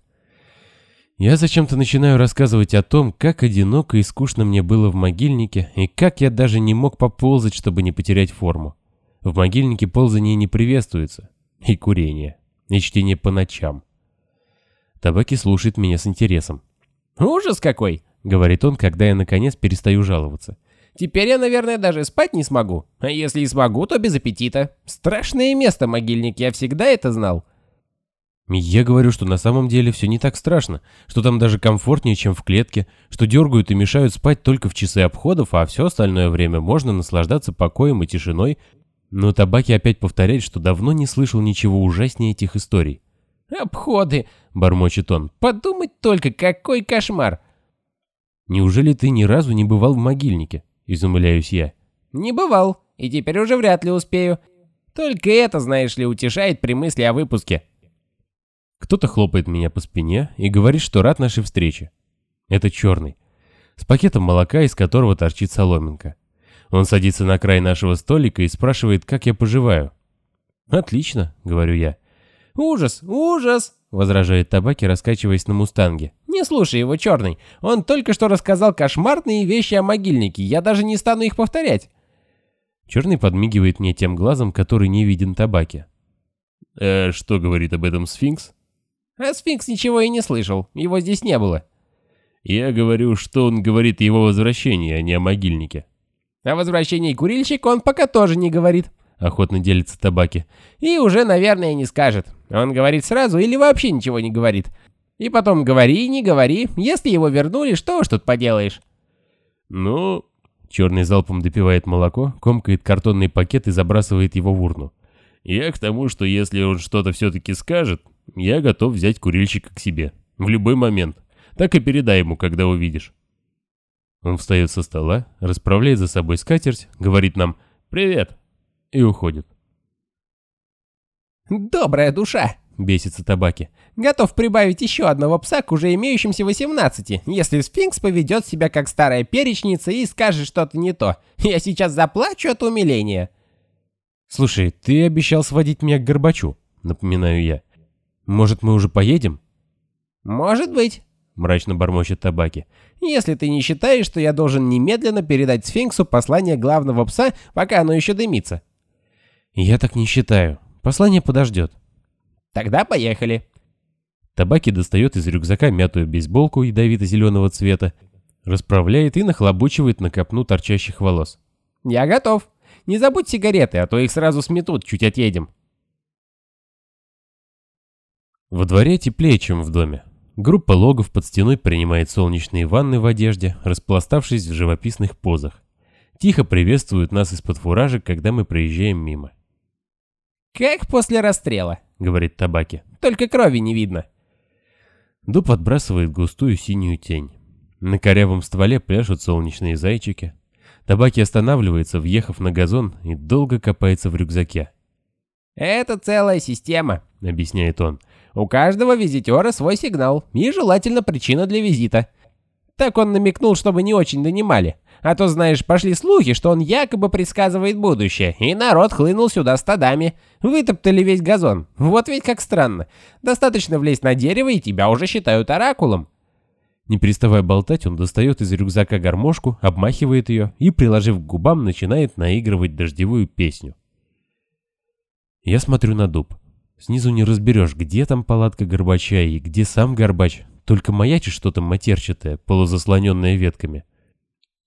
Я зачем-то начинаю рассказывать о том, как одиноко и скучно мне было в могильнике, и как я даже не мог поползать, чтобы не потерять форму. В могильнике ползание не приветствуется, и курение. И чтение по ночам. Табаки слушает меня с интересом. «Ужас какой!» — говорит он, когда я наконец перестаю жаловаться. «Теперь я, наверное, даже спать не смогу. А если и смогу, то без аппетита. Страшное место, могильник, я всегда это знал». Я говорю, что на самом деле все не так страшно, что там даже комфортнее, чем в клетке, что дергают и мешают спать только в часы обходов, а все остальное время можно наслаждаться покоем и тишиной, но Табаки опять повторяет, что давно не слышал ничего ужаснее этих историй. «Обходы!» — бормочет он. «Подумать только, какой кошмар!» «Неужели ты ни разу не бывал в могильнике?» — изумляюсь я. «Не бывал, и теперь уже вряд ли успею. Только это, знаешь ли, утешает при мысли о выпуске». Кто-то хлопает меня по спине и говорит, что рад нашей встрече. Это черный. С пакетом молока, из которого торчит соломинка. Он садится на край нашего столика и спрашивает, как я поживаю. «Отлично», — говорю я. «Ужас, ужас!» — возражает табаки, раскачиваясь на мустанге. «Не слушай его, черный. Он только что рассказал кошмарные вещи о могильнике. Я даже не стану их повторять». Черный подмигивает мне тем глазом, который не виден табаки. «Э, что говорит об этом сфинкс?» «А сфинкс ничего и не слышал. Его здесь не было». «Я говорю, что он говорит о его возвращении, а не о могильнике». «О возвращении курильщика он пока тоже не говорит». — охотно делится табаки. «И уже, наверное, не скажет. Он говорит сразу или вообще ничего не говорит. И потом говори, не говори. Если его вернули, что уж тут поделаешь?» «Ну...» Черный залпом допивает молоко, комкает картонный пакет и забрасывает его в урну. «Я к тому, что если он что-то все-таки скажет, я готов взять курильщика к себе. В любой момент. Так и передай ему, когда увидишь». Он встает со стола, расправляет за собой скатерть, говорит нам «Привет, и уходит. «Добрая душа!» — бесится табаки. «Готов прибавить еще одного пса к уже имеющимся 18, если сфинкс поведет себя как старая перечница и скажет что-то не то. Я сейчас заплачу от умиления». «Слушай, ты обещал сводить меня к Горбачу», — напоминаю я. «Может, мы уже поедем?» «Может быть», — мрачно бормочет табаки. «Если ты не считаешь, что я должен немедленно передать сфинксу послание главного пса, пока оно еще дымится». «Я так не считаю. Послание подождет». «Тогда поехали». Табаки достает из рюкзака мятую бейсболку ядовито-зеленого цвета, расправляет и нахлобучивает на копну торчащих волос. «Я готов. Не забудь сигареты, а то их сразу сметут, чуть отъедем». Во дворе теплее, чем в доме. Группа логов под стеной принимает солнечные ванны в одежде, распластавшись в живописных позах. Тихо приветствуют нас из-под фуражек, когда мы проезжаем мимо. «Как после расстрела», — говорит Табаки. «Только крови не видно». Дуб отбрасывает густую синюю тень. На корявом стволе пляшут солнечные зайчики. Табаки останавливается, въехав на газон, и долго копается в рюкзаке. «Это целая система», — объясняет он. «У каждого визитера свой сигнал и желательно причина для визита. Так он намекнул, чтобы не очень донимали. А то, знаешь, пошли слухи, что он якобы предсказывает будущее, и народ хлынул сюда стадами. Вытоптали весь газон. Вот ведь как странно. Достаточно влезть на дерево, и тебя уже считают оракулом. Не переставая болтать, он достает из рюкзака гармошку, обмахивает ее и, приложив к губам, начинает наигрывать дождевую песню. Я смотрю на дуб. Снизу не разберешь, где там палатка Горбача и где сам Горбач, только маячит что-то матерчатое, полузаслоненное ветками.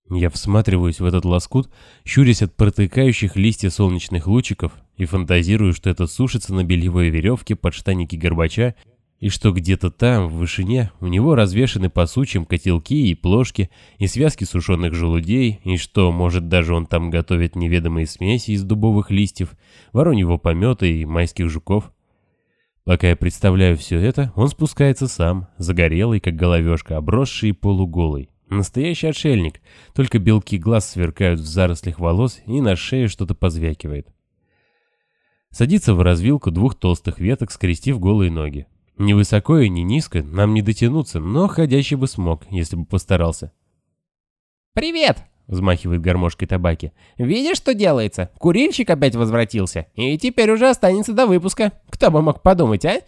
Я всматриваюсь в этот лоскут, щурясь от протыкающих листья солнечных лучиков и фантазирую, что это сушится на бельевой веревке под штаники Горбача и что где-то там, в вышине, у него развешаны по сучьям котелки и плошки и связки сушеных желудей, и что, может, даже он там готовит неведомые смеси из дубовых листьев, вороньего помета и майских жуков. Пока я представляю все это, он спускается сам, загорелый, как головешка, обросший и полуголый. Настоящий отшельник, только белки глаз сверкают в зарослях волос и на шее что-то позвякивает. Садится в развилку двух толстых веток, скрестив голые ноги. Ни высоко и ни низко нам не дотянуться, но ходящий бы смог, если бы постарался. «Привет!» — взмахивает гармошкой табаки. «Видишь, что делается? Курильщик опять возвратился, и теперь уже останется до выпуска. Кто бы мог подумать, а?»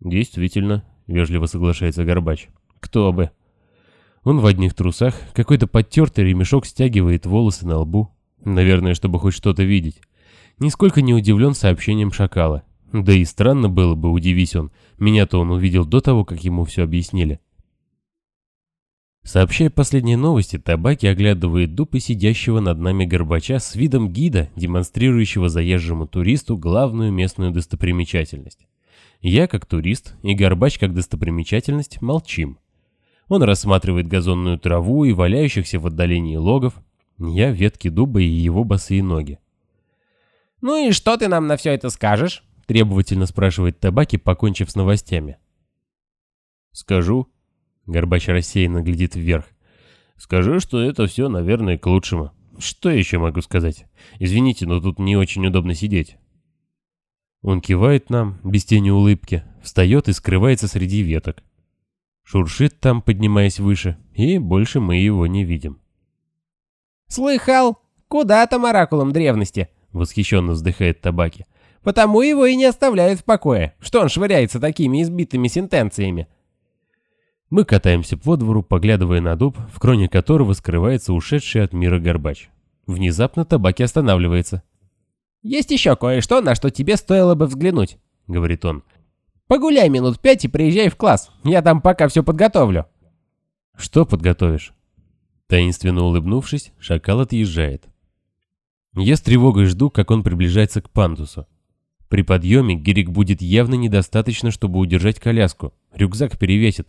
«Действительно», — вежливо соглашается Горбач. «Кто бы?» Он в одних трусах, какой-то подтертый ремешок стягивает волосы на лбу. Наверное, чтобы хоть что-то видеть. Нисколько не удивлен сообщением шакала. Да и странно было бы, удивись он. Меня-то он увидел до того, как ему все объяснили. Сообщая последние новости, Табаки оглядывает дупы сидящего над нами Горбача с видом гида, демонстрирующего заезжему туристу главную местную достопримечательность. Я, как турист, и Горбач, как достопримечательность, молчим. Он рассматривает газонную траву и валяющихся в отдалении логов. Я ветки дуба и его босые ноги. «Ну и что ты нам на все это скажешь?» — требовательно спрашивает Табаки, покончив с новостями. «Скажу». Горбач рассеянно глядит вверх. «Скажу, что это все, наверное, к лучшему. Что еще могу сказать? Извините, но тут не очень удобно сидеть». Он кивает нам, без тени улыбки, встает и скрывается среди веток. Шуршит там, поднимаясь выше, и больше мы его не видим. «Слыхал? Куда там оракулом древности?» — восхищенно вздыхает Табаки. «Потому его и не оставляют в покое, что он швыряется такими избитыми сентенциями». Мы катаемся по двору, поглядывая на дуб, в кроне которого скрывается ушедший от мира горбач. Внезапно Табаки останавливается. «Есть еще кое-что, на что тебе стоило бы взглянуть», — говорит он. «Погуляй минут пять и приезжай в класс. Я там пока все подготовлю». «Что подготовишь?» Таинственно улыбнувшись, шакал отъезжает. Я с тревогой жду, как он приближается к пандусу. При подъеме Гирик будет явно недостаточно, чтобы удержать коляску. Рюкзак перевесит.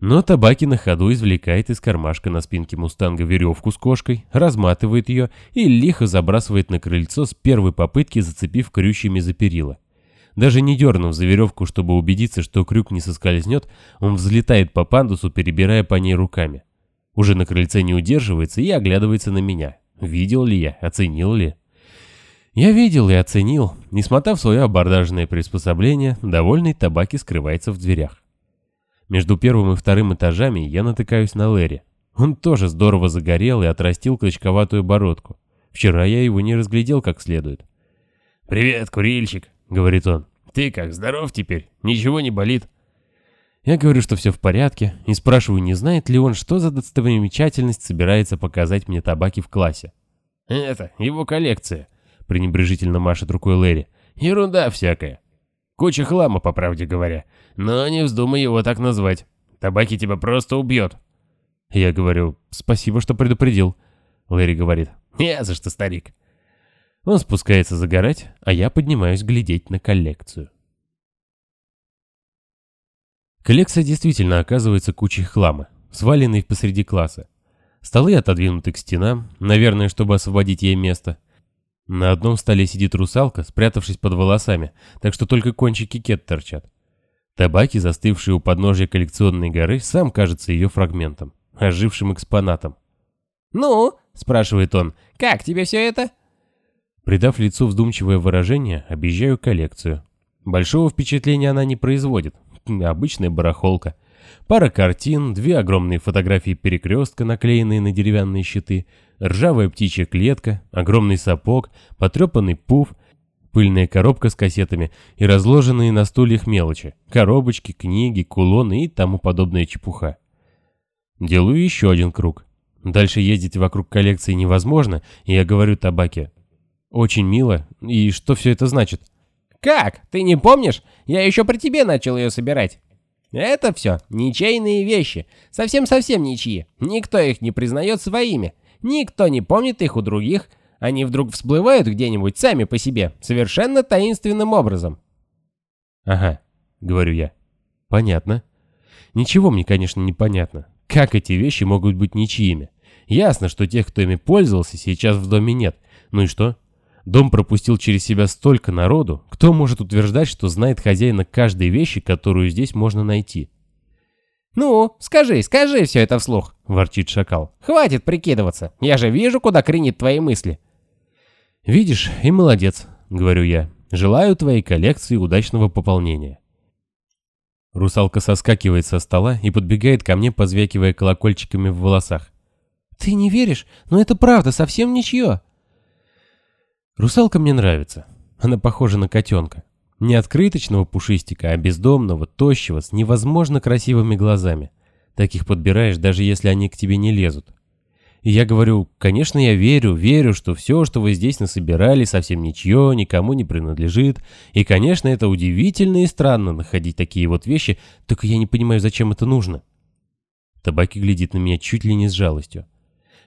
Но табаки на ходу извлекает из кармашка на спинке мустанга веревку с кошкой, разматывает ее и лихо забрасывает на крыльцо с первой попытки, зацепив крючьями за перила. Даже не дернув за веревку, чтобы убедиться, что крюк не соскользнет, он взлетает по пандусу, перебирая по ней руками. Уже на крыльце не удерживается и оглядывается на меня. Видел ли я, оценил ли? Я видел и оценил. Не смотав свое абордажное приспособление, довольный табаки скрывается в дверях. Между первым и вторым этажами я натыкаюсь на Лэри. Он тоже здорово загорел и отрастил клочковатую бородку. Вчера я его не разглядел как следует. «Привет, курильщик», — говорит он. «Ты как, здоров теперь? Ничего не болит?» Я говорю, что все в порядке, и спрашиваю, не знает ли он, что за достопримечательность собирается показать мне табаки в классе. «Это его коллекция», — пренебрежительно машет рукой Лэри. «Ерунда всякая. Куча хлама, по правде говоря. Но не вздумай его так назвать. Табаки тебя просто убьет. Я говорю, спасибо, что предупредил. Лэри говорит, не за что, старик. Он спускается загорать, а я поднимаюсь глядеть на коллекцию. Коллекция действительно оказывается кучей хлама, сваленной посреди класса. Столы отодвинуты к стенам, наверное, чтобы освободить ей место – на одном столе сидит русалка, спрятавшись под волосами, так что только кончики кет торчат. Табаки, застывшие у подножия коллекционной горы, сам кажется ее фрагментом, ожившим экспонатом. «Ну?» – спрашивает он. «Как тебе все это?» Придав лицу вздумчивое выражение, объезжаю коллекцию. Большого впечатления она не производит. Обычная барахолка. Пара картин, две огромные фотографии перекрестка, наклеенные на деревянные щиты, ржавая птичья клетка, огромный сапог, потрепанный пуф, пыльная коробка с кассетами и разложенные на стульях мелочи, коробочки, книги, кулоны и тому подобная чепуха. Делаю еще один круг. Дальше ездить вокруг коллекции невозможно, и я говорю табаке. Очень мило, и что все это значит? «Как? Ты не помнишь? Я еще при тебе начал ее собирать». Это все ничейные вещи, совсем-совсем ничьи. Никто их не признает своими, никто не помнит их у других. Они вдруг всплывают где-нибудь сами по себе, совершенно таинственным образом. Ага, говорю я. Понятно. Ничего мне, конечно, не понятно. Как эти вещи могут быть ничьими? Ясно, что тех, кто ими пользовался, сейчас в доме нет. Ну и что? Дом пропустил через себя столько народу, кто может утверждать, что знает хозяина каждой вещи, которую здесь можно найти? «Ну, скажи, скажи все это вслух», — ворчит шакал. «Хватит прикидываться, я же вижу, куда кренит твои мысли». «Видишь, и молодец», — говорю я. «Желаю твоей коллекции удачного пополнения». Русалка соскакивает со стола и подбегает ко мне, позвякивая колокольчиками в волосах. «Ты не веришь? Но это правда, совсем ничье. Русалка мне нравится. Она похожа на котенка. Не открыточного пушистика, а бездомного, тощего, с невозможно красивыми глазами. Таких подбираешь, даже если они к тебе не лезут. И я говорю, конечно, я верю, верю, что все, что вы здесь насобирали, совсем ничье, никому не принадлежит. И, конечно, это удивительно и странно находить такие вот вещи, только я не понимаю, зачем это нужно. Табаки глядит на меня чуть ли не с жалостью.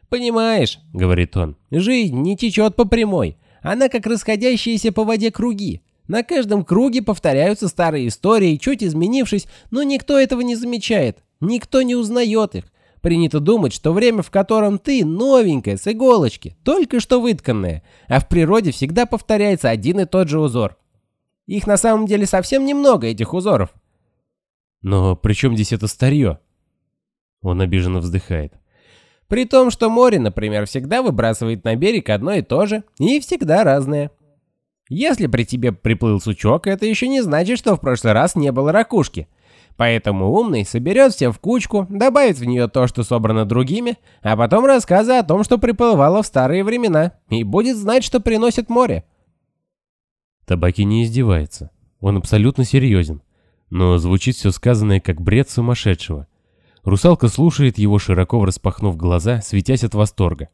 «Понимаешь», — говорит он, — «жизнь не течет по прямой. Она как расходящиеся по воде круги. На каждом круге повторяются старые истории, чуть изменившись, но никто этого не замечает, никто не узнает их. Принято думать, что время, в котором ты новенькая, с иголочки, только что вытканная, а в природе всегда повторяется один и тот же узор. Их на самом деле совсем немного, этих узоров. Но при чем здесь это старье? Он обиженно вздыхает. При том, что море, например, всегда выбрасывает на берег одно и то же, и всегда разное. Если при тебе приплыл сучок, это еще не значит, что в прошлый раз не было ракушки. Поэтому умный соберет все в кучку, добавит в нее то, что собрано другими, а потом рассказы о том, что приплывало в старые времена, и будет знать, что приносит море. Табаки не издевается. Он абсолютно серьезен. Но звучит все сказанное как бред сумасшедшего. Русалка слушает его, широко распахнув глаза, светясь от восторга.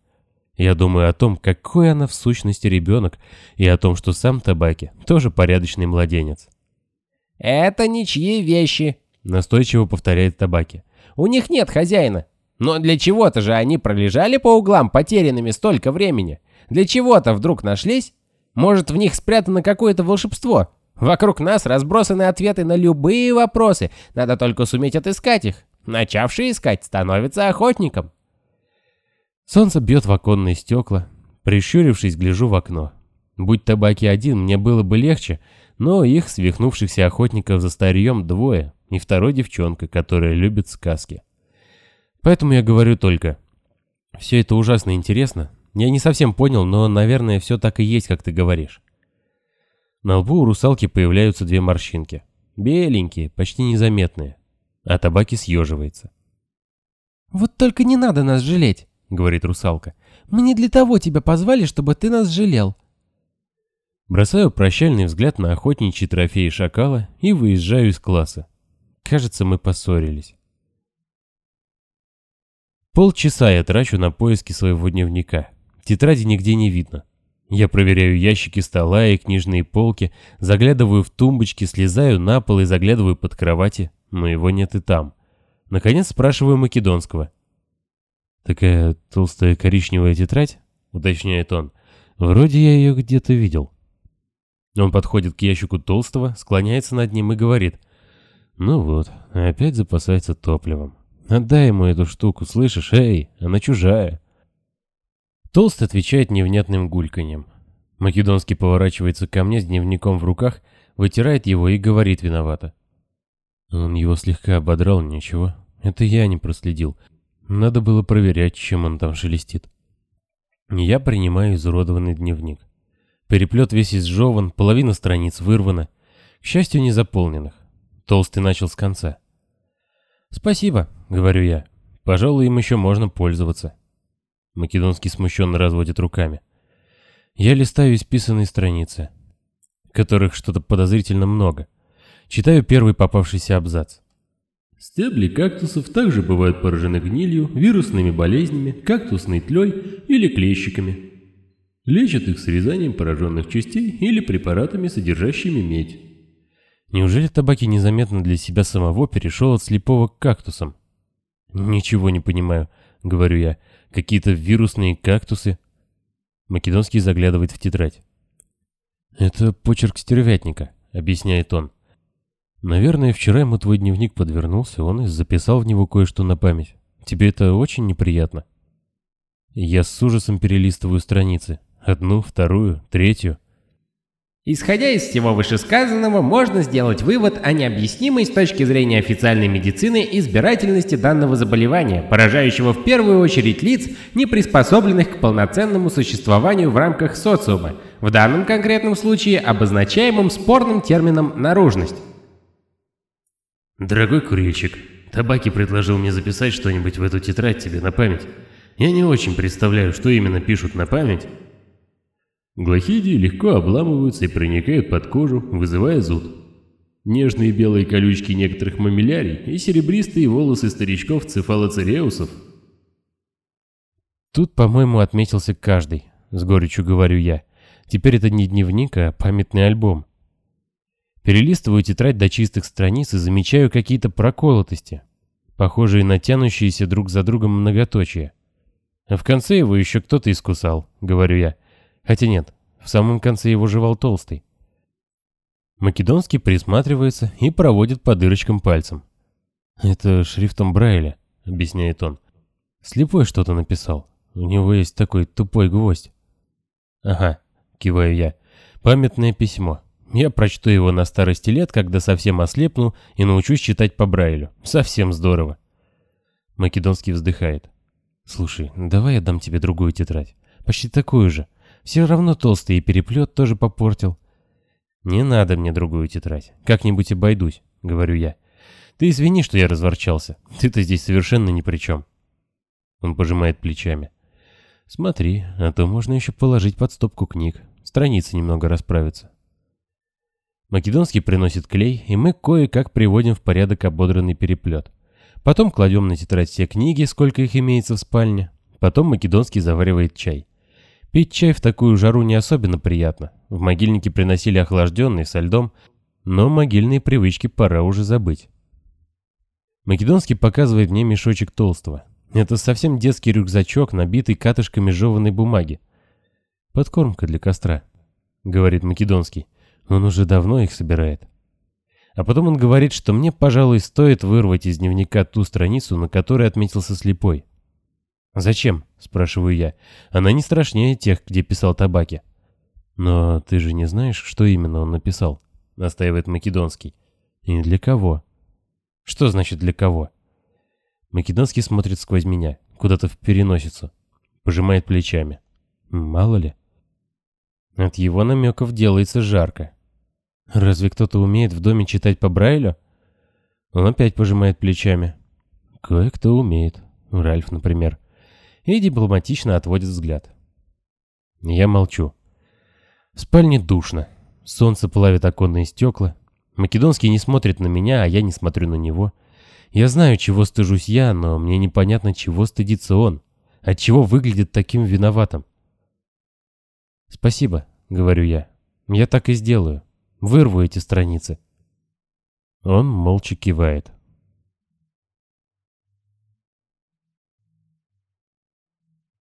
Я думаю о том, какой она в сущности ребенок, и о том, что сам Табаки тоже порядочный младенец. «Это ничьи вещи», — настойчиво повторяет Табаки. «У них нет хозяина. Но для чего-то же они пролежали по углам потерянными столько времени. Для чего-то вдруг нашлись? Может, в них спрятано какое-то волшебство? Вокруг нас разбросаны ответы на любые вопросы, надо только суметь отыскать их. Начавший искать становится охотником». Солнце бьет в оконные стекла. Прищурившись, гляжу в окно. Будь табаки один, мне было бы легче, но их свихнувшихся охотников за старьем двое, и второй девчонка, которая любит сказки. Поэтому я говорю только, все это ужасно интересно. Я не совсем понял, но, наверное, все так и есть, как ты говоришь. На лбу у русалки появляются две морщинки. Беленькие, почти незаметные. А табаки съеживается. «Вот только не надо нас жалеть», — говорит русалка. «Мы не для того тебя позвали, чтобы ты нас жалел. Бросаю прощальный взгляд на охотничьи трофеи шакала и выезжаю из класса. Кажется, мы поссорились. Полчаса я трачу на поиски своего дневника. Тетради нигде не видно. Я проверяю ящики стола и книжные полки, заглядываю в тумбочки, слезаю на пол и заглядываю под кровати, но его нет и там. Наконец спрашиваю Македонского. «Такая толстая коричневая тетрадь?» — уточняет он. «Вроде я ее где-то видел». Он подходит к ящику толстого, склоняется над ним и говорит. «Ну вот, опять запасается топливом. Отдай ему эту штуку, слышишь? Эй, она чужая». Толстый отвечает невнятным гульканьем. Македонский поворачивается ко мне с дневником в руках, вытирает его и говорит виновато. Он его слегка ободрал, ничего. Это я не проследил. Надо было проверять, чем он там шелестит. Я принимаю изуродованный дневник. Переплет весь изжеван, половина страниц вырвана. К счастью, не заполненных. Толстый начал с конца. «Спасибо», — говорю я. «Пожалуй, им еще можно пользоваться». Македонский смущенно разводит руками. Я листаю исписанные страницы, которых что-то подозрительно много. Читаю первый попавшийся абзац. Стебли кактусов также бывают поражены гнилью, вирусными болезнями, кактусной тлей или клещиками. Лечат их срезанием пораженных частей или препаратами, содержащими медь. Неужели табаки незаметно для себя самого перешел от слепого к кактусам? Ничего не понимаю, говорю я. Какие-то вирусные кактусы. Македонский заглядывает в тетрадь. Это почерк стервятника, объясняет он. Наверное, вчера ему твой дневник подвернулся, он и записал в него кое-что на память. Тебе это очень неприятно. Я с ужасом перелистываю страницы. Одну, вторую, третью. Исходя из всего вышесказанного, можно сделать вывод о необъяснимой с точки зрения официальной медицины избирательности данного заболевания, поражающего в первую очередь лиц, не приспособленных к полноценному существованию в рамках социума, в данном конкретном случае обозначаемым спорным термином «наружность». Дорогой курильщик, Табаки предложил мне записать что-нибудь в эту тетрадь тебе на память. Я не очень представляю, что именно пишут на память, Глохидии легко обламываются и проникают под кожу, вызывая зуд. Нежные белые колючки некоторых мамилярий и серебристые волосы старичков цефалоцереусов. Тут, по-моему, отметился каждый, с горечью говорю я. Теперь это не дневник, а памятный альбом. Перелистываю тетрадь до чистых страниц и замечаю какие-то проколотости, похожие на тянущиеся друг за другом многоточия. А в конце его еще кто-то искусал, говорю я. Хотя нет, в самом конце его жевал толстый. Македонский присматривается и проводит по дырочкам пальцем. «Это шрифтом Брайля», — объясняет он. «Слепой что-то написал. У него есть такой тупой гвоздь». «Ага», — киваю я. «Памятное письмо. Я прочту его на старости лет, когда совсем ослепну и научусь читать по Брайлю. Совсем здорово. Македонский вздыхает. Слушай, давай я дам тебе другую тетрадь. Почти такую же. Все равно толстый и переплет тоже попортил. Не надо мне другую тетрадь. Как-нибудь обойдусь, говорю я. Ты извини, что я разворчался. Ты-то здесь совершенно ни при чем. Он пожимает плечами. Смотри, а то можно еще положить под стопку книг. Страницы немного расправятся. Македонский приносит клей, и мы кое-как приводим в порядок ободранный переплет. Потом кладем на тетрадь все книги, сколько их имеется в спальне. Потом Македонский заваривает чай. Пить чай в такую жару не особенно приятно. В могильнике приносили охлажденный со льдом, но могильные привычки пора уже забыть. Македонский показывает мне мешочек толстого. Это совсем детский рюкзачок, набитый катышками жеванной бумаги. «Подкормка для костра», — говорит Македонский. Он уже давно их собирает. А потом он говорит, что мне, пожалуй, стоит вырвать из дневника ту страницу, на которой отметился слепой. «Зачем?» — спрашиваю я. «Она не страшнее тех, где писал табаки». «Но ты же не знаешь, что именно он написал?» — настаивает Македонский. «И для кого?» «Что значит для кого?» Македонский смотрит сквозь меня, куда-то в переносицу. Пожимает плечами. «Мало ли». От его намеков делается жарко. Разве кто-то умеет в доме читать по Брайлю? Он опять пожимает плечами. Кое-кто умеет. Ральф, например. И дипломатично отводит взгляд. Я молчу. В спальне душно. Солнце плавит оконные стекла. Македонский не смотрит на меня, а я не смотрю на него. Я знаю, чего стыжусь я, но мне непонятно, чего стыдится он. Отчего выглядит таким виноватым. «Спасибо», — говорю я. «Я так и сделаю». Вырву эти страницы. Он молча кивает.